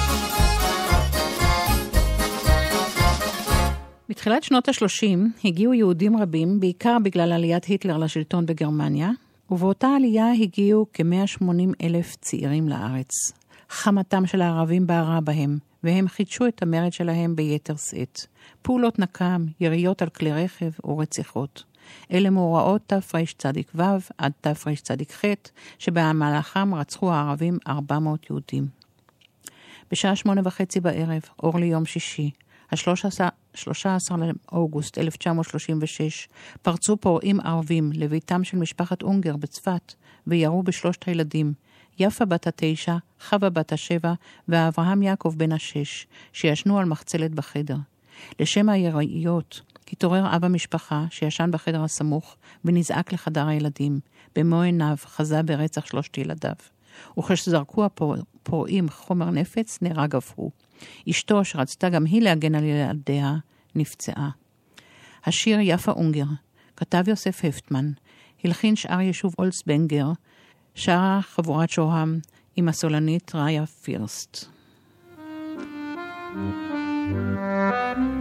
בתחילת שנות ה-30 הגיעו יהודים רבים, בעיקר בגלל עליית היטלר לשלטון בגרמניה, ובאותה עלייה הגיעו כ-180 אלף צעירים לארץ. חמתם של הערבים בערה בהם, והם חידשו את המרד שלהם ביתר שאת. פעולות נקם, יריות על כלי רכב ורציחות. אלה מאורעות תרצ"ו עד תרצ"ח, שבמהלכם רצחו הערבים 400 יהודים. בשעה שמונה וחצי בערב, אור ליום שישי, ה-13 לאוגוסט 1936, פרצו פורעים ערבים לביתם של משפחת אונגר בצפת, וירו בשלושת הילדים, יפה בת התשע, חווה בת השבע, ואברהם יעקב בן השש, שישנו על מחצלת בחדר. לשם היריות, התעורר אב המשפחה, שישן בחדר הסמוך, ונזעק לחדר הילדים. במו עיניו חזה ברצח שלושת ילדיו. וכשזרקו הפורעים חומר נפץ, נהרג אף הוא. אשתו, שרצתה גם היא להגן על ילדיה, נפצעה. השיר יפה אונגר, כתב יוסף הפטמן, הלחין שאר יישוב אולסבנגר, שרה חבורת שוהם עם הסולנית ראיה פירסט. זה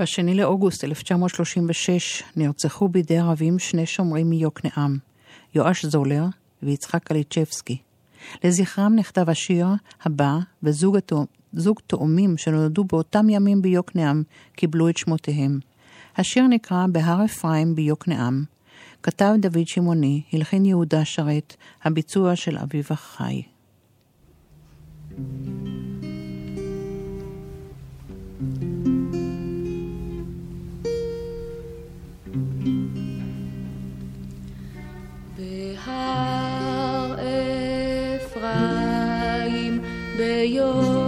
ב-2 לאוגוסט 1936 נרצחו בידי ערבים שני שומרים מיוקנעם, יואש זולר ויצחק קליצ'בסקי. לזכרם נכתב השיר הבא, וזוג זוג תאומים שנולדו באותם ימים ביוקנעם קיבלו את שמותיהם. השיר נקרא בהר אפרים ביוקנעם. כתב דוד שמעוני, הלחין יהודה שרת, הביצוע של אביבה חי. בהר ביוקנעם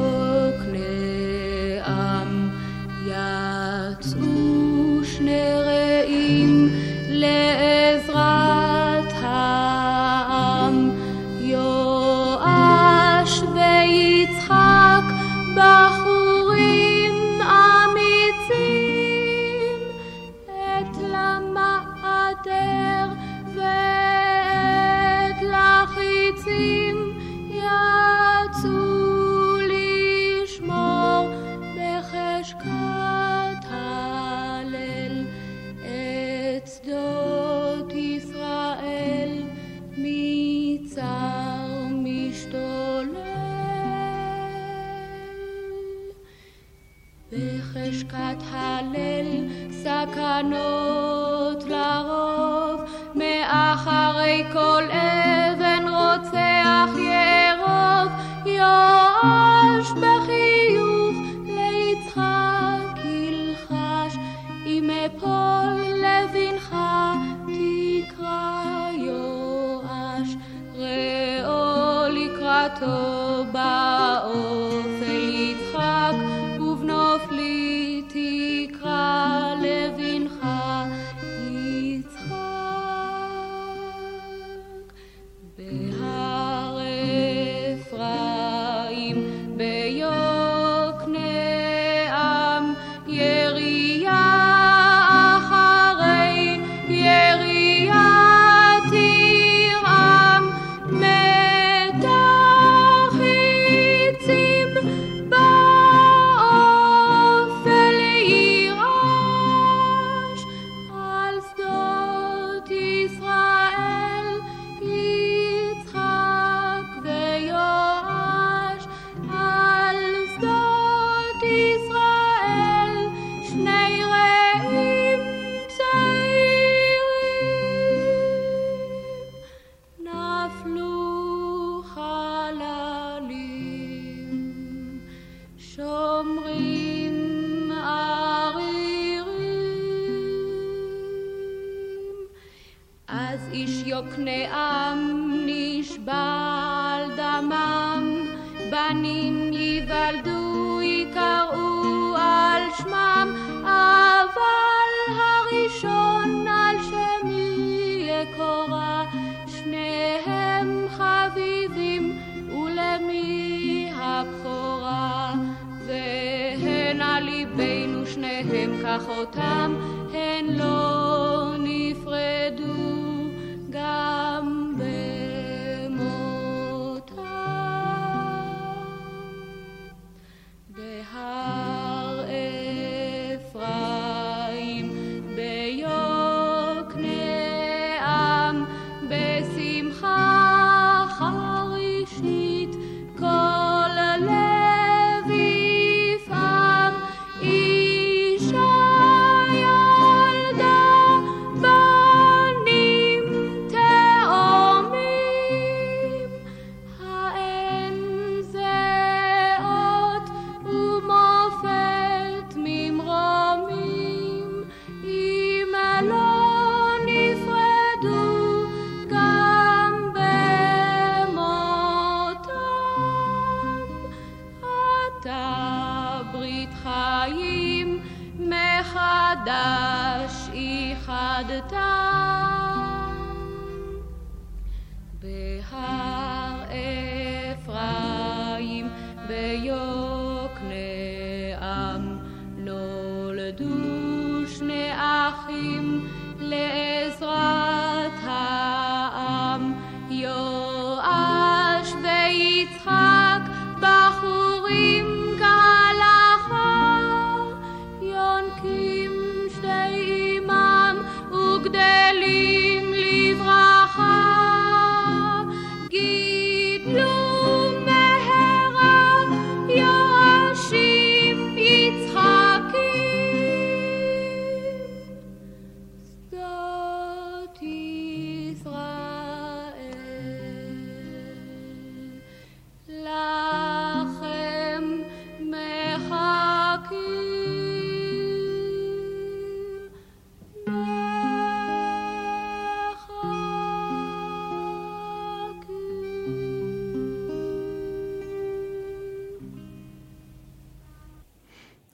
סכנות לרוב מאחרי כל אבן רוצח ירוב. יואש בחיוך ליצחק ילחש אם אפול לבנך תקרא יואש ראו לקראתו באופל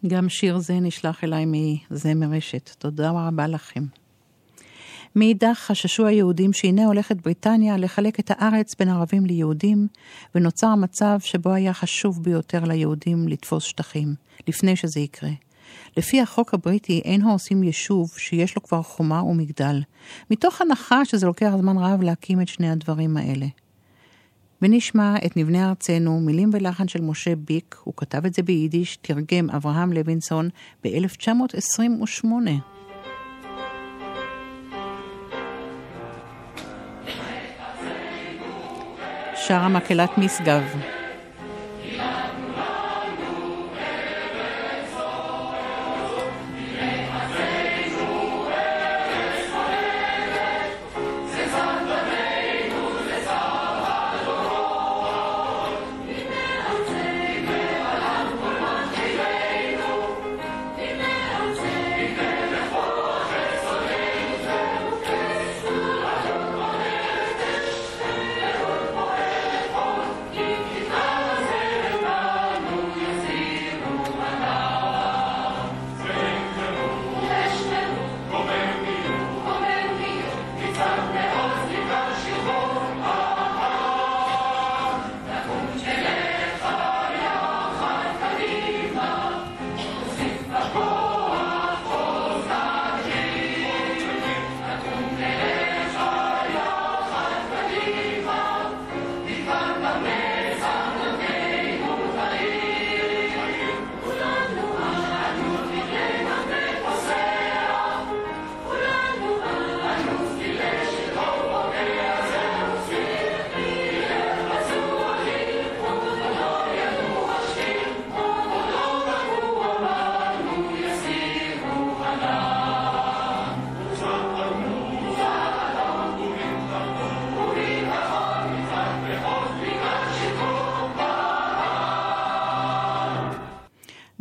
גם שיר זה נשלח אליי מזמר רשת. תודה רבה לכם. מאידך חששו היהודים שהנה הולכת בריטניה לחלק את הארץ בין ערבים ליהודים, ונוצר מצב שבו היה חשוב ביותר ליהודים לתפוס שטחים, לפני שזה יקרה. לפי החוק הבריטי אין הורסים יישוב שיש לו כבר חומה ומגדל, מתוך הנחה שזה לוקח זמן רב להקים את שני הדברים האלה. ונשמע את נבנה ארצנו, מילים ולחן של משה ביק, הוא כתב את זה ביידיש, תרגם אברהם לוינסון ב-1928. שרה מקהלת משגב.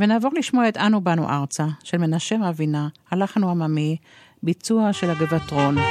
ונעבור לשמוע את "אנו באנו ארצה" של מנשה רבינה, הלחן הוא עממי, ביצוע של הגבעטרון. אנו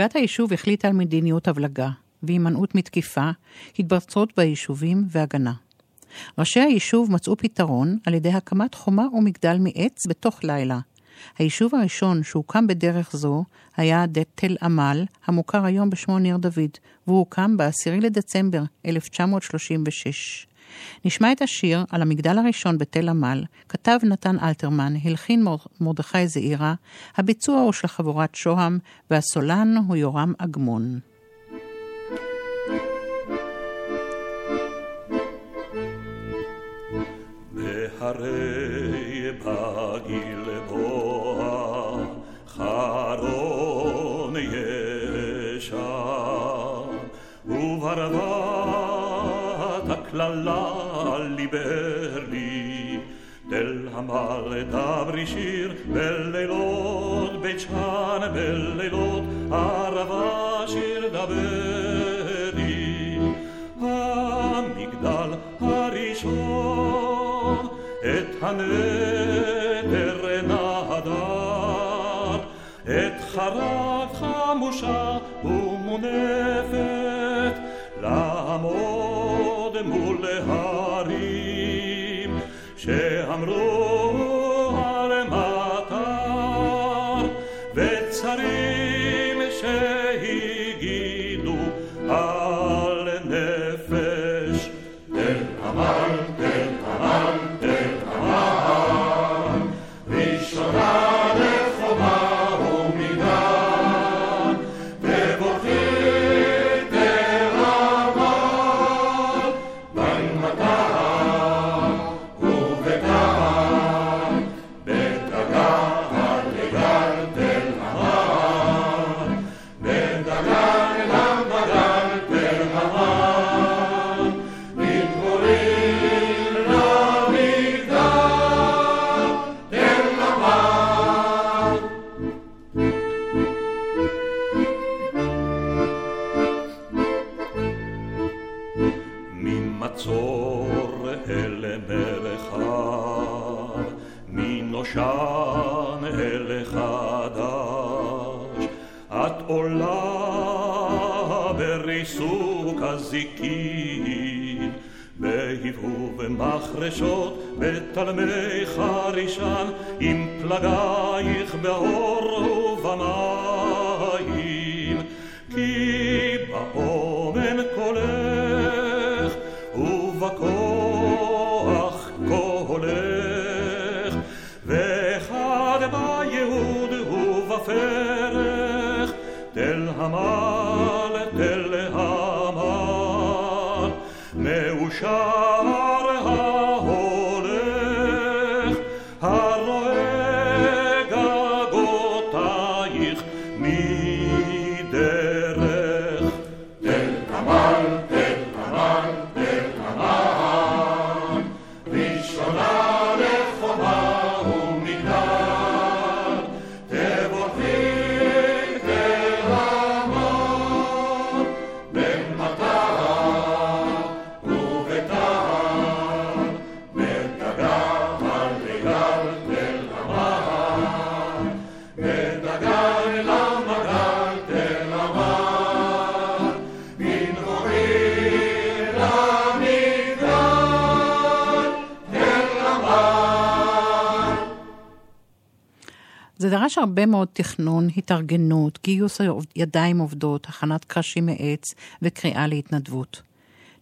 הנהגת היישוב החליטה על מדיניות הבלגה והימנעות מתקיפה, התבצרות ביישובים והגנה. ראשי היישוב מצאו פתרון על ידי הקמת חומה ומגדל מעץ בתוך לילה. היישוב הראשון שהוקם בדרך זו היה תל עמל, המוכר היום בשמו ניר דוד, והוא הוקם ב-10 לדצמבר 1936. נשמע את השיר על המגדל הראשון בתל עמל, כתב נתן אלתרמן, הלחין מרדכי זעירה, הביצוע הוא של חבורת שוהם, והסולן הוא יורם אגמון. בהרי בגלבוע חרון ישע la la liberi della male da brishir belle lot bechane belle lot aravashir da beri amigdal harishon et hanet erenadar et charat o umuneh בהבהוב מחרשות בתלמי חרישן, עם פלגייך באור ובמים, כי באומן קולך ובכוח קולך, ואחד ביהוד ובפרך, תל המל, הרבה מאוד תכנון, התארגנות, גיוס ידיים עובדות, הכנת קרשים מעץ וקריאה להתנדבות.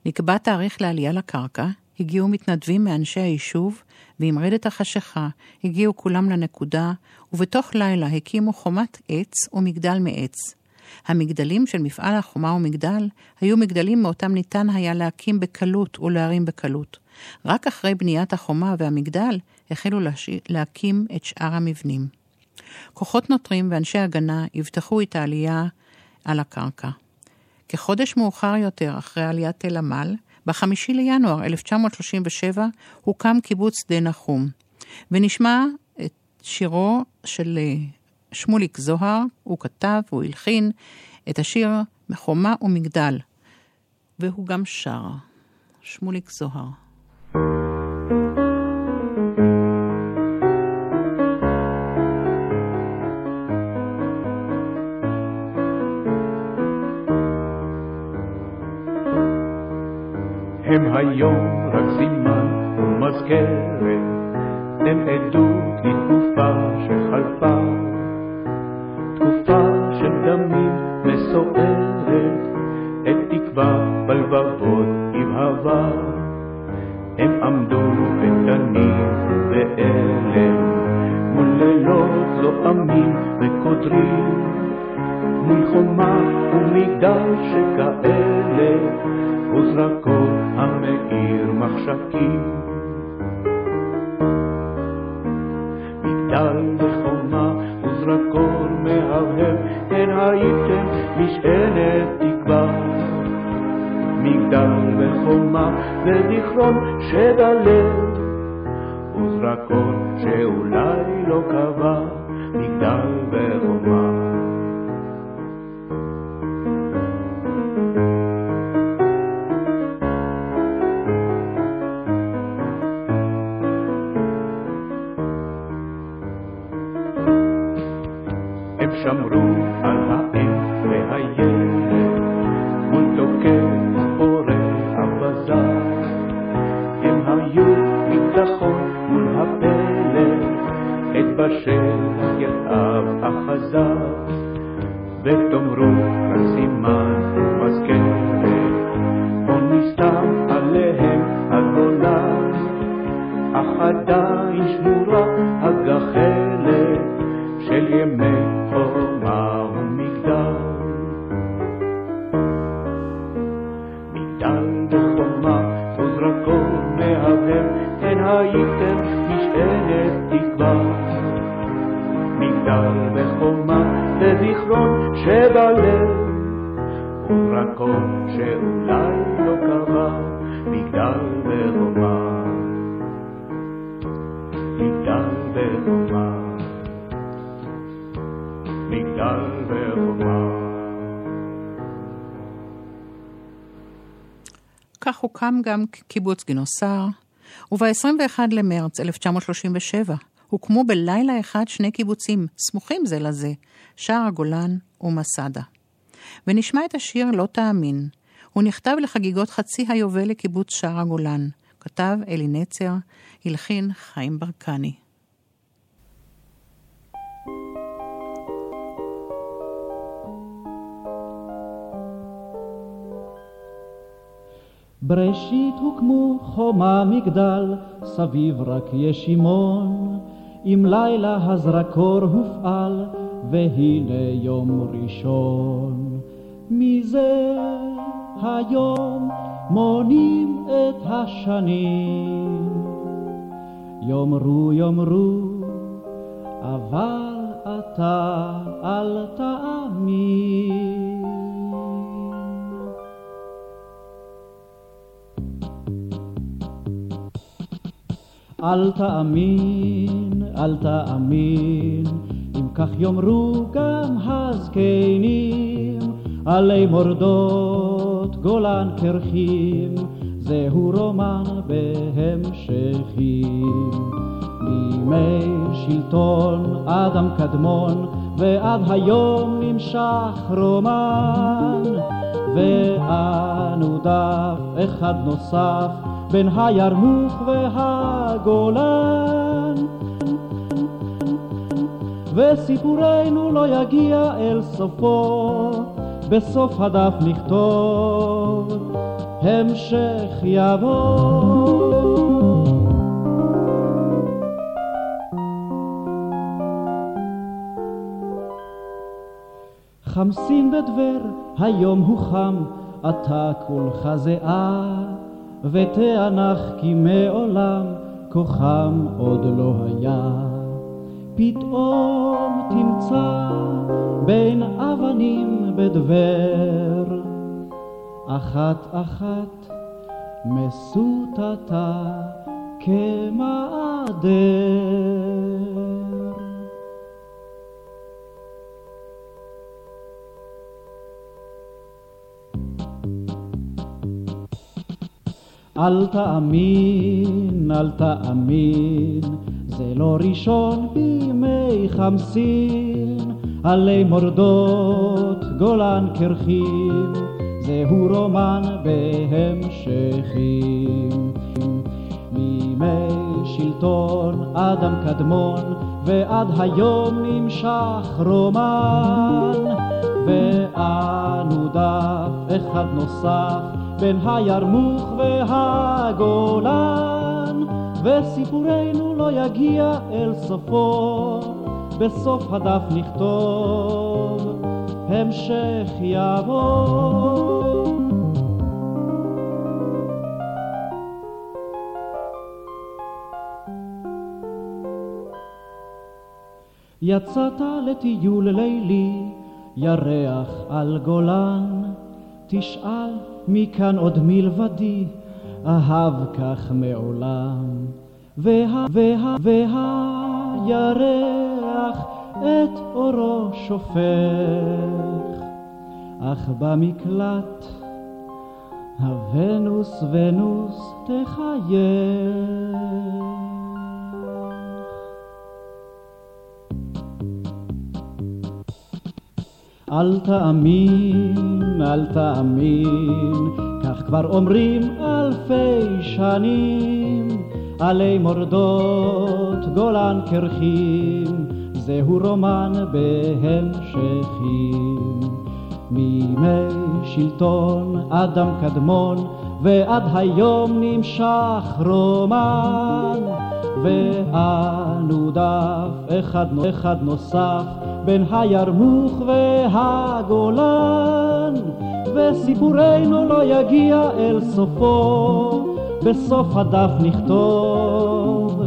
נקבע תאריך לעלייה לקרקע, הגיעו מתנדבים מאנשי היישוב, ועם רדת החשיכה הגיעו כולם לנקודה, ובתוך לילה הקימו חומת עץ ומגדל מעץ. המגדלים של מפעל החומה ומגדל היו מגדלים מאותם ניתן היה להקים בקלות ולהרים בקלות. רק אחרי בניית החומה והמגדל החלו. להקים את שאר המבנים. כוחות נוטרים ואנשי הגנה יבטחו את העלייה על הקרקע. כחודש מאוחר יותר, אחרי עליית תל עמל, בחמישי לינואר 1937 הוקם קיבוץ שדה נחום, ונשמע את שירו של אה, שמוליק זוהר, הוא כתב, הוא הלחין את השיר מחומה ומגדל, והוא גם שר. שמוליק זוהר. שבלב, וזרקור שאולי לא קבע, מגדל וחומה. מגדל וחומה. מגדל וחומה. כך הוקם גם קיבוץ גינוסר, וב-21 למרץ 1937 הוקמו בלילה אחד שני קיבוצים סמוכים זה לזה, שער הגולן ומסדה. ונשמע את השיר "לא תאמין". הוא נכתב לחגיגות חצי היובל לקיבוץ שער הגולן. כתב אלי נצר, הלחין חיים ברקני. בראשית הוקמו חומה מגדל, סביב רק ישימון. עם לילה הזרקור הופעל, והנה יום ראשון. מזה היום מונים את השנים. יאמרו יאמרו, אבל אתה אל תאמין. אל תאמין, אל תאמין, אם כך יאמרו גם הזקנים, עלי מורדות גולן קרחים, זהו רומן בהמשכים. מימי שלטון אדם קדמון, ועד היום נמשך רומן, ואנו דף אחד נוסף בין הירמוך והגולן. וסיפורנו לא יגיע אל סופו, בסוף הדף נכתוב, המשך יבוא. חמסין בדבר, היום הוא חם, אתה כולך זיעה. ותענך כי מעולם כוחם עוד לא היה. פתאום תמצא בין אבנים בדבר, אחת אחת מסותתה כמעדר. אל תאמין, אל תאמין, זה לא ראשון בימי חמסין, עלי מורדות גולן קרחים, זהו רומן בהמשכים. מימי שלטון אדם קדמון, ועד היום נמשך רומן, ואנו דף אחד נוסף בין הירמוך והגולן, וסיפורנו לא יגיע אל סופו, בסוף הדף נכתוב, המשך יבוא. יצאת לטיול לילי, ירח על גולן, תשאל מכאן עוד מלבדי, אהב כך מעולם. וה, וה, והירח את אורו שופך, אך במקלט הוונוס ונוס תחייך. אל תאמין, אל תאמין, כך כבר אומרים אלפי שנים, עלי מורדות גולן קרחים, זהו רומן בהמשכים. מימי שלטון אדם קדמון ועד היום נמשך רומן ואנו דף אחד, אחד נוסף בין הירמוך והגולן וסיפורנו לא יגיע אל סופו בסוף הדף נכתוב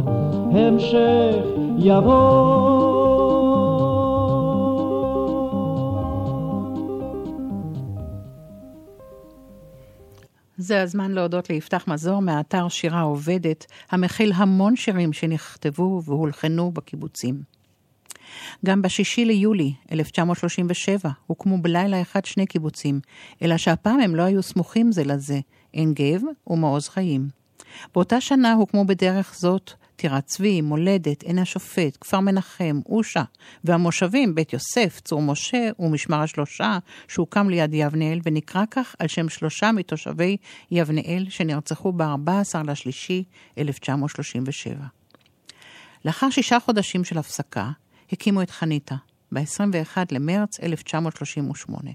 המשך יבוא זה הזמן להודות ליפתח מזור מהאתר שירה עובדת, המכיל המון שירים שנכתבו והולחנו בקיבוצים. גם בשישי ליולי 1937 הוקמו בלילה אחד שני קיבוצים, אלא שהפעם הם לא היו סמוכים זה לזה, עין גב ומעוז חיים. באותה שנה הוקמו בדרך זאת טירת צבי, מולדת, עין השופט, כפר מנחם, אושה, והמושבים בית יוסף, צור משה ומשמר השלושה, שהוקם ליד יבנאל, ונקרא כך על שם שלושה מתושבי יבנאל שנרצחו ב-14 לשלישי 1937. לאחר שישה חודשים של הפסקה, הקימו את חניתה, ב-21 למרץ 1938.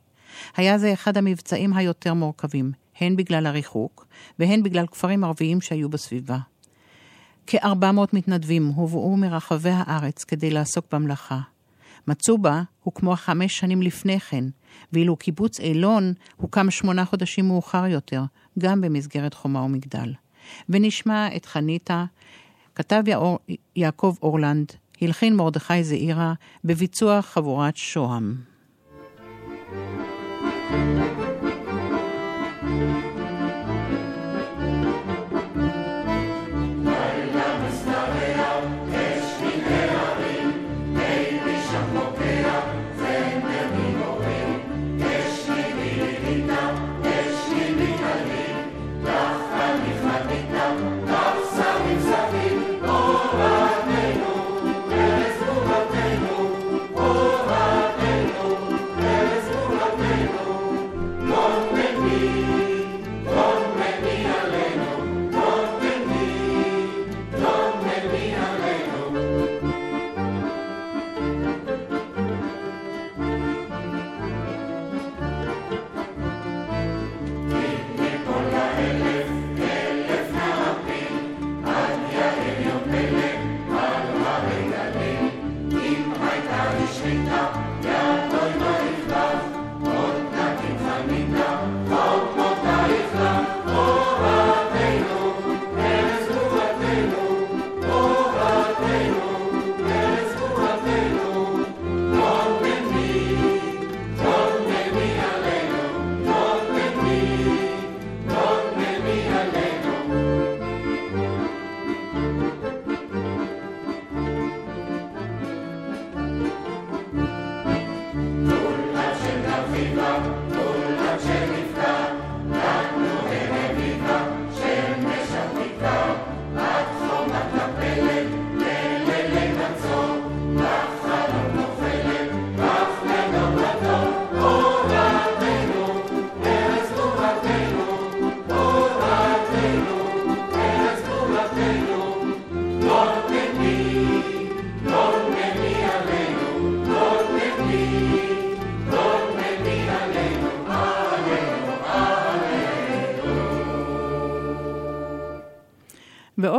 היה זה אחד המבצעים היותר מורכבים, הן בגלל הריחוק, והן בגלל כפרים ערביים שהיו בסביבה. כ-400 מתנדבים הובאו מרחבי הארץ כדי לעסוק במלאכה. מצובה הוקמו חמש שנים לפני כן, ואילו קיבוץ אילון הוקם שמונה חודשים מאוחר יותר, גם במסגרת חומה ומגדל. ונשמע את חניתה, כתב יעקב אורלנד, הלחין מרדכי זעירה, בביצוע חבורת שוהם.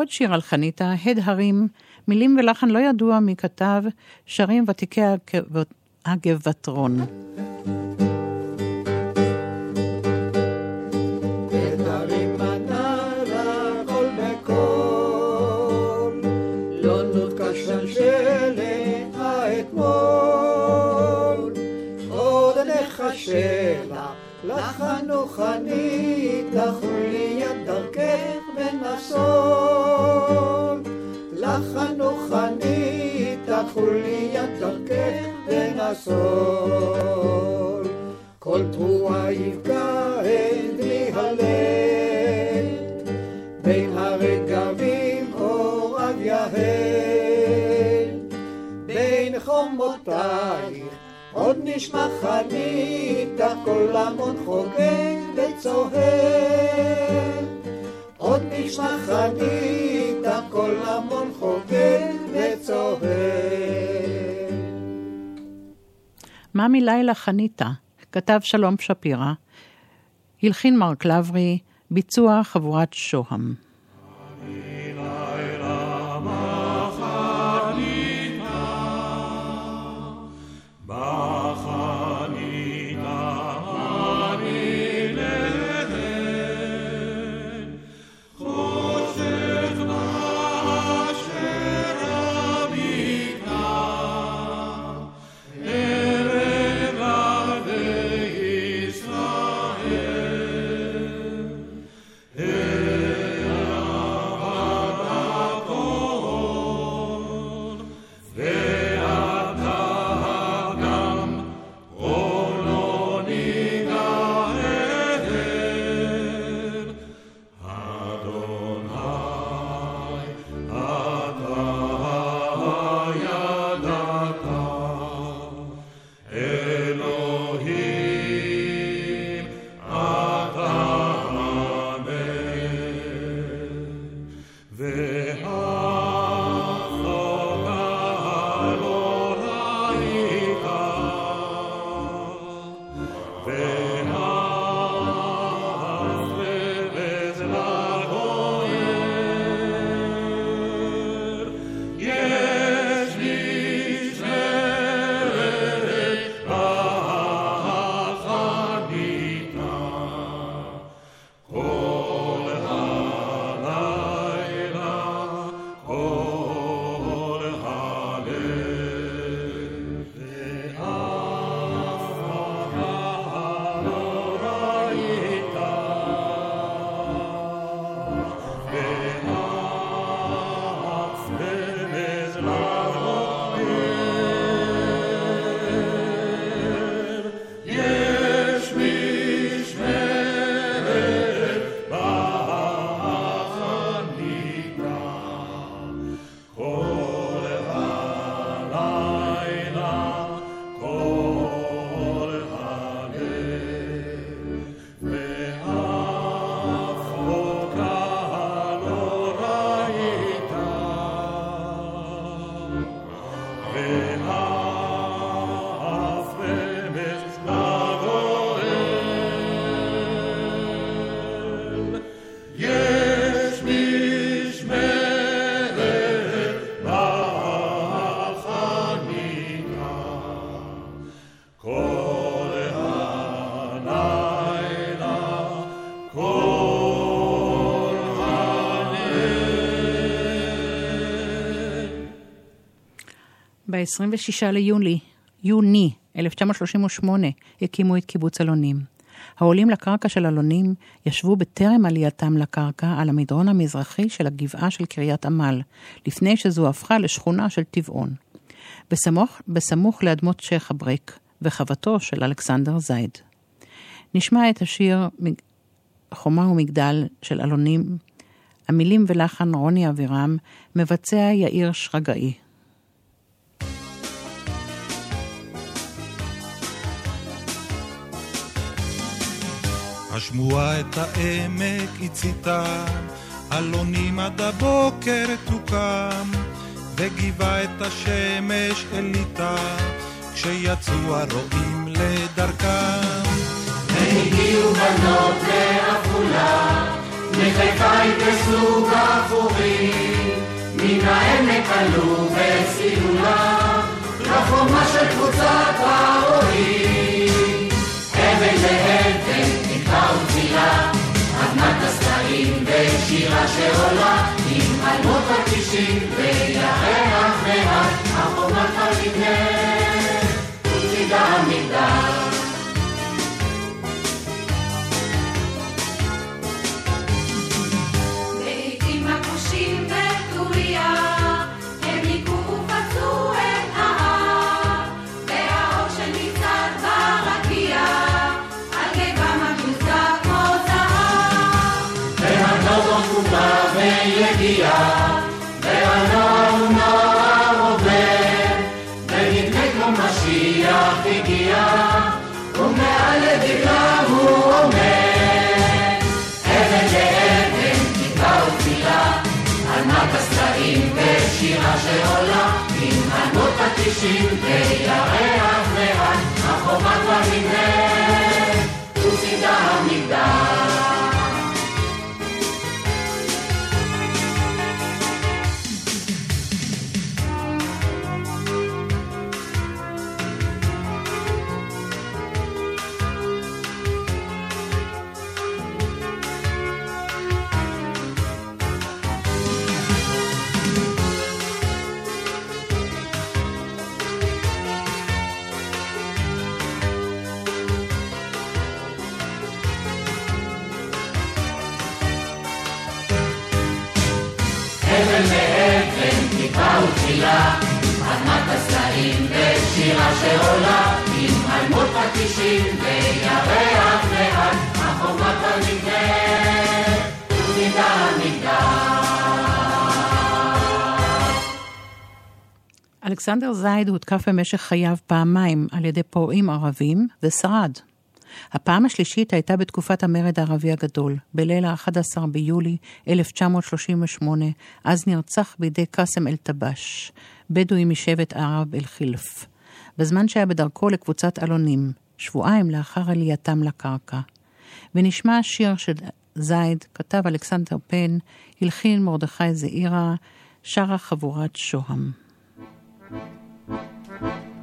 ועוד שיר על חניתה, הד הרים, מילים ולחן לא ידוע מי כתב, שרים ותיקי הגבעתרון. שלה, לך הנוחנית, תחולי את דרכך הסול. חנית, חוליית דרכך בין הסול. כל תרועה את דמי הלב, בין הרגבים עד יהל, בין חומותייך עוד נשמע חנית, כל המון חוגג וצוהר. עוד נשמע חנית, כל המון חוגג וצוהר. מה מלילה חניתה? כתב שלום שפירא, הלחין מרק לברי, ביצוע חבורת שוהם. ב-26 ליולי, יוני 1938, הקימו את קיבוץ אלונים. העולים לקרקע של אלונים ישבו בטרם עלייתם לקרקע על המדרון המזרחי של הגבעה של קריית עמל, לפני שזו הפכה לשכונה של טבעון. בסמוך, בסמוך לאדמות שייח' אבריק וחוותו של אלכסנדר זייד. נשמע את השיר חומה ומגדל של אלונים, המילים ולחן רוני אבירם, מבצע יאיר שרגאי. השמועה את העמק הציתה, אלונים עד הבוקר תוקם, וגיבה את השמש אליתה, כשיצאו הרועים לדרכם. והגיעו בנות לעפולה, מחיפה התגייסו גפורים, מן העמק עלו וסייעו לה, לחומה של קבוצת הרועים. הבל להבל, תקווה ותפילה, אדמת הסתרים ושירה שעולה, עם אלמות הכבישים וירח מעט, החומה כבר נבנית, וצידה המגדל. אבן לאבן תקרא ותפילה, אדמת הסלעים ושירה שעולה, עם אלמות התשעים וירח ועד, החומה כבר וצידה המגדל. אלכסנדר זייד הותקף במשך חייו פעמיים על ידי פורעים ערבים ושרד. הפעם השלישית הייתה בתקופת המרד הערבי הגדול, בליל ה-11 ביולי 1938, אז נרצח בידי קאסם אל-טבש, בדואי משבט ערב אל-חילף, בזמן שהיה בדרכו לקבוצת אלונים, שבועיים לאחר עלייתם לקרקע. ונשמע שיר שזייד כתב אלכסנדר פן, הלחין מרדכי זעירה, שרה חבורת שוהם. ושיר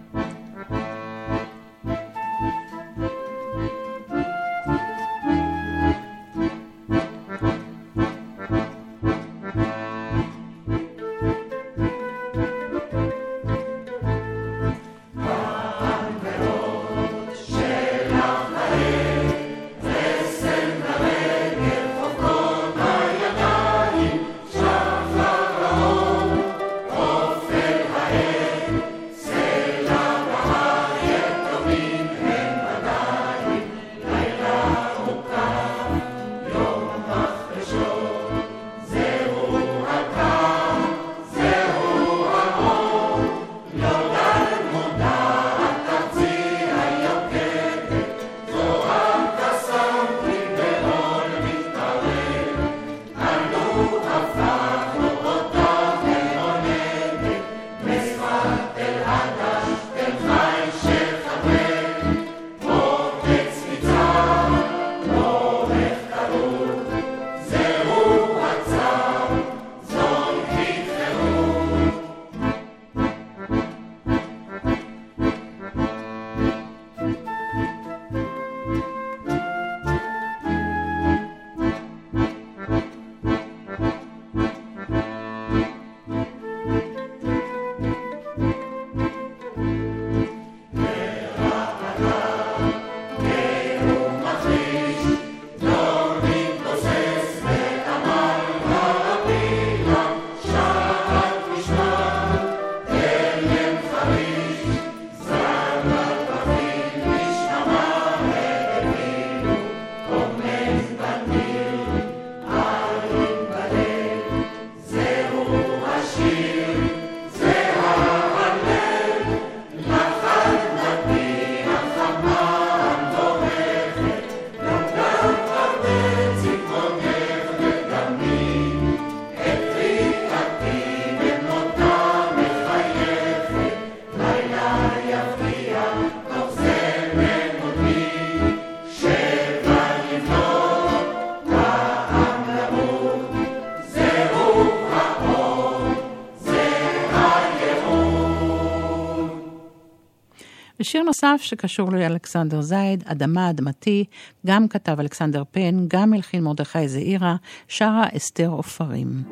נוסף שקשור לאלכסנדר זייד, אדמה אדמתי, גם כתב אלכסנדר פן, גם הלחין מרדכי זעירה, שרה אסתר עופרים.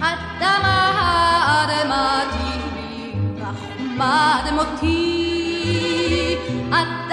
אדמה אדמתי, רחמה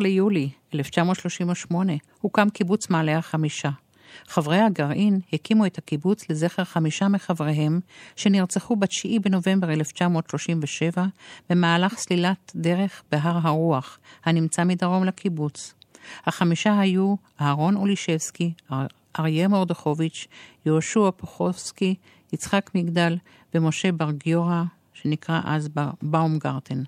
ליולי 1938 הוקם קיבוץ מעלה החמישה. חברי הגרעין הקימו את הקיבוץ לזכר חמישה מחבריהם שנרצחו ב-9 בנובמבר 1937 במהלך סלילת דרך בהר הרוח, הנמצא מדרום לקיבוץ. החמישה היו אהרון אולישבסקי, אריה מורדכוביץ', יהושע פוחובסקי, יצחק מגדל ומשה בר גיורא, שנקרא אז באומגרטן.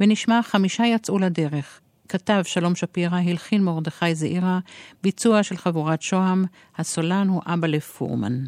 ונשמע חמישה יצאו לדרך, כתב שלום שפירא, הלחין מרדכי זעירא, ביצוע של חבורת שוהם, הסולן הוא אבא לפורמן.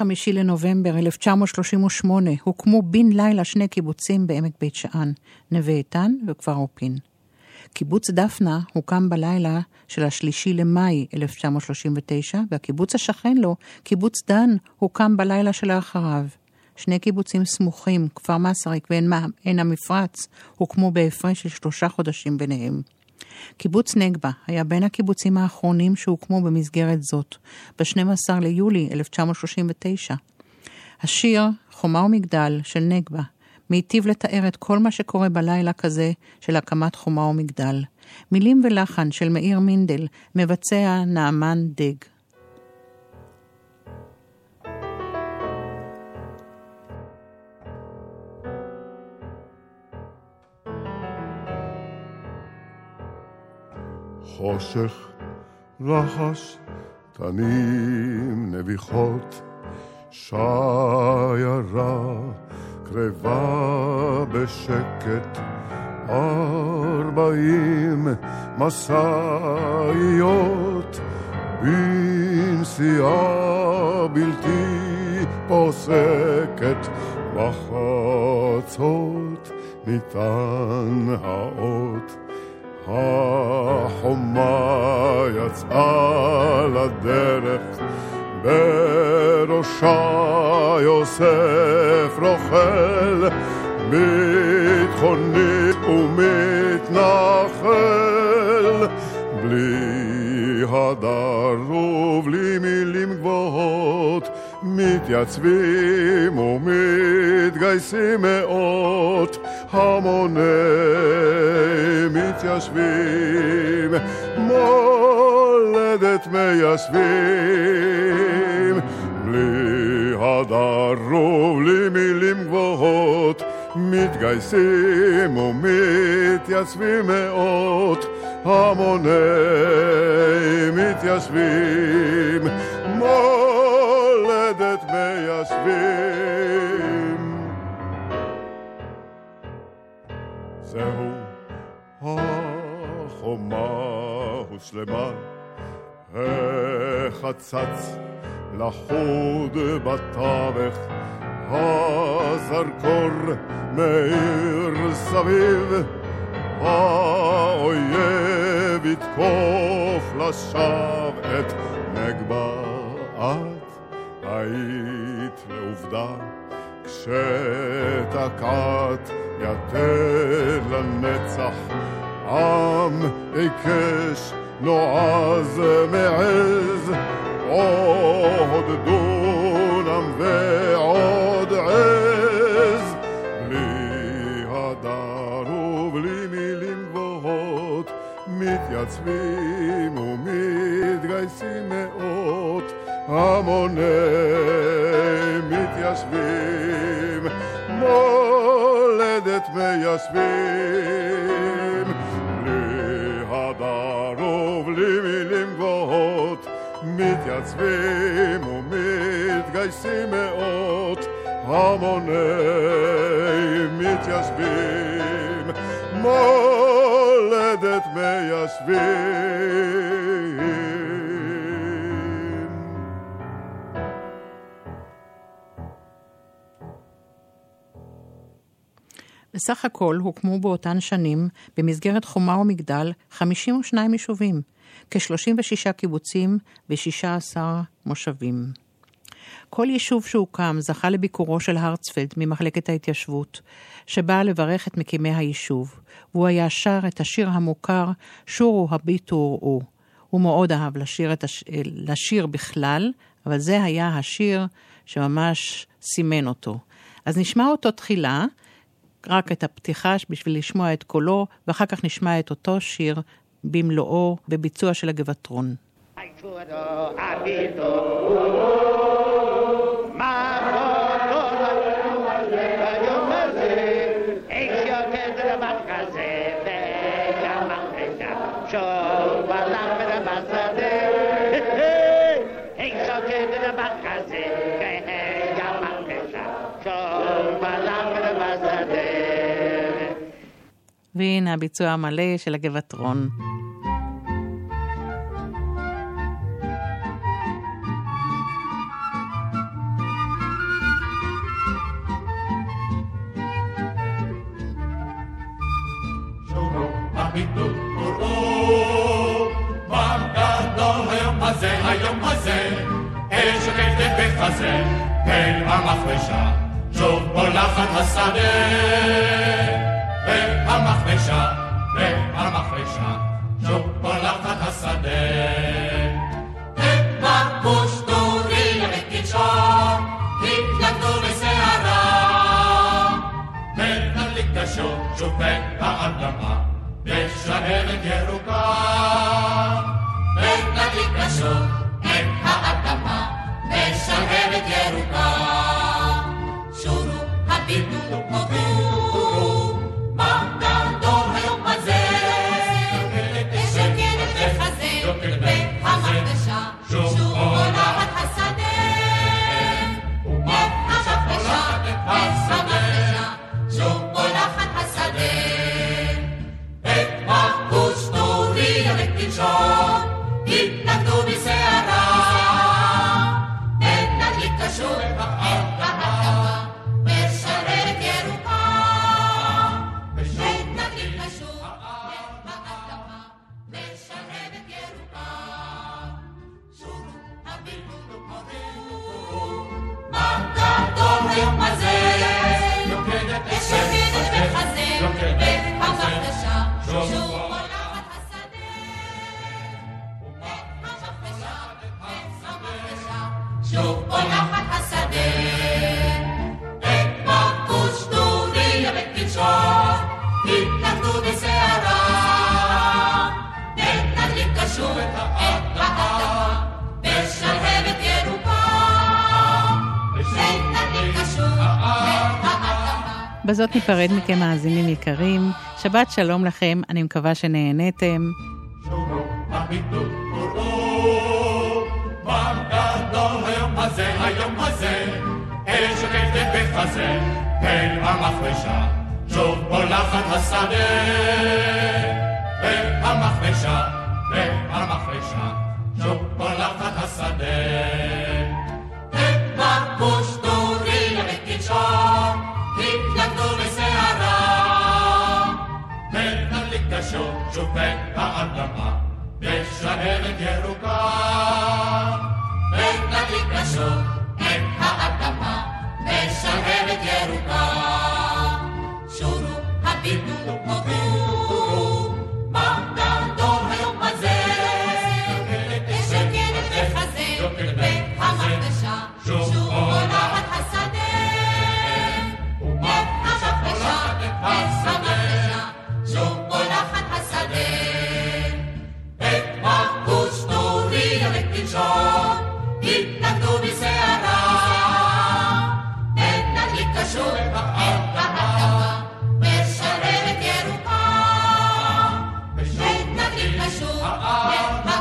ב-25 לנובמבר 1938 הוקמו בן לילה שני קיבוצים בעמק בית שאן, נווה איתן וכפר אופין. קיבוץ דפנה הוקם בלילה של השלישי למאי 1939, והקיבוץ השכן לו, קיבוץ דן, הוקם בלילה שלאחריו. שני קיבוצים סמוכים, כפר מסריק ועין המפרץ, הוקמו בהפרש של שלושה חודשים ביניהם. קיבוץ נגבה היה בין הקיבוצים האחרונים שהוקמו במסגרת זאת, ב-12 ליולי 1939. השיר "חומה ומגדל" של נגבה מיטיב לתאר את כל מה שקורה בלילה כזה של הקמת חומה ומגדל. מילים ולחן של מאיר מינדל מבצע נעמן דג. חושך, רחש, תנים, נביחות, שיירה, קרבה בשקט, ארבעים משאיות, בנסיעה בלתי פוסקת, בחצות ניתן האות. החומה יצאה לדרך, בראשה יוסף רוכל, ביטחוני ומתנחל, בלי הדר ובלי מילים גבוהות, מתייצבים ומתגייסים מאות. המוני מתיישבים, מולדת מיישבים, בלי הדר ובלי מילים גבוהות, מתגייסים ומתייצבים מאות, המוני מתיישבים, מולדת מיישבים. הושלמה, החצץ לחוד בתווך, הזרקור מאיר סביב, האויב יתקוף לשווא את נגבה. את היית לעובדה כשתקעת יתד לנצח, עם עיקש נועז מעז, עוד דונם ועוד עז, בלי הדר ובלי מילים גבוהות, מתייצבים ומתגייסים מאות, המוני מתיישבים. מולדת מיישבים, מתייצבים ומתגייסים מאות, המוני מתיישבים, מולדת מיישבים. בסך הכל הוקמו באותן שנים, במסגרת חומה ומגדל, 52 יישובים, כ-36 קיבוצים ו-16 מושבים. כל יישוב שהוקם זכה לביקורו של הרצפלד ממחלקת ההתיישבות, שבא לברך את מקימי היישוב, והוא היה שר את השיר המוכר "שורו הביטו וראו". הוא מאוד אהב לשיר, הש... לשיר בכלל, אבל זה היה השיר שממש סימן אותו. אז נשמע אותו תחילה, רק את הפתיחה בשביל לשמוע את קולו, ואחר כך נשמע את אותו שיר במלואו בביצוע של הגבעטרון. והנה הביצוע המלא של הגבעתרון. הביטול קוראו, מה גדול היום הזה, היום הזה, אש רקדת בחזה, אל המחרשה, שוב בולחת השדה. והמחרשה, והמחרשה, שוקולחת השדה. בזאת ניפרד מכם, מאזינים יקרים. שבת שלום לכם, אני מקווה שנהניתם. והמחרשה, והמחרשה, שוב פולחת השדה. האדמה, בשערת ירוקה. בין התקרשות את האדמה, בשערת ירוקה. שורו, הביטו, הובו שלשום, התנגדו בסערה, ונדליק קשור את האדמה, ושררת ירוקה, ונדליק קשור את האדמה.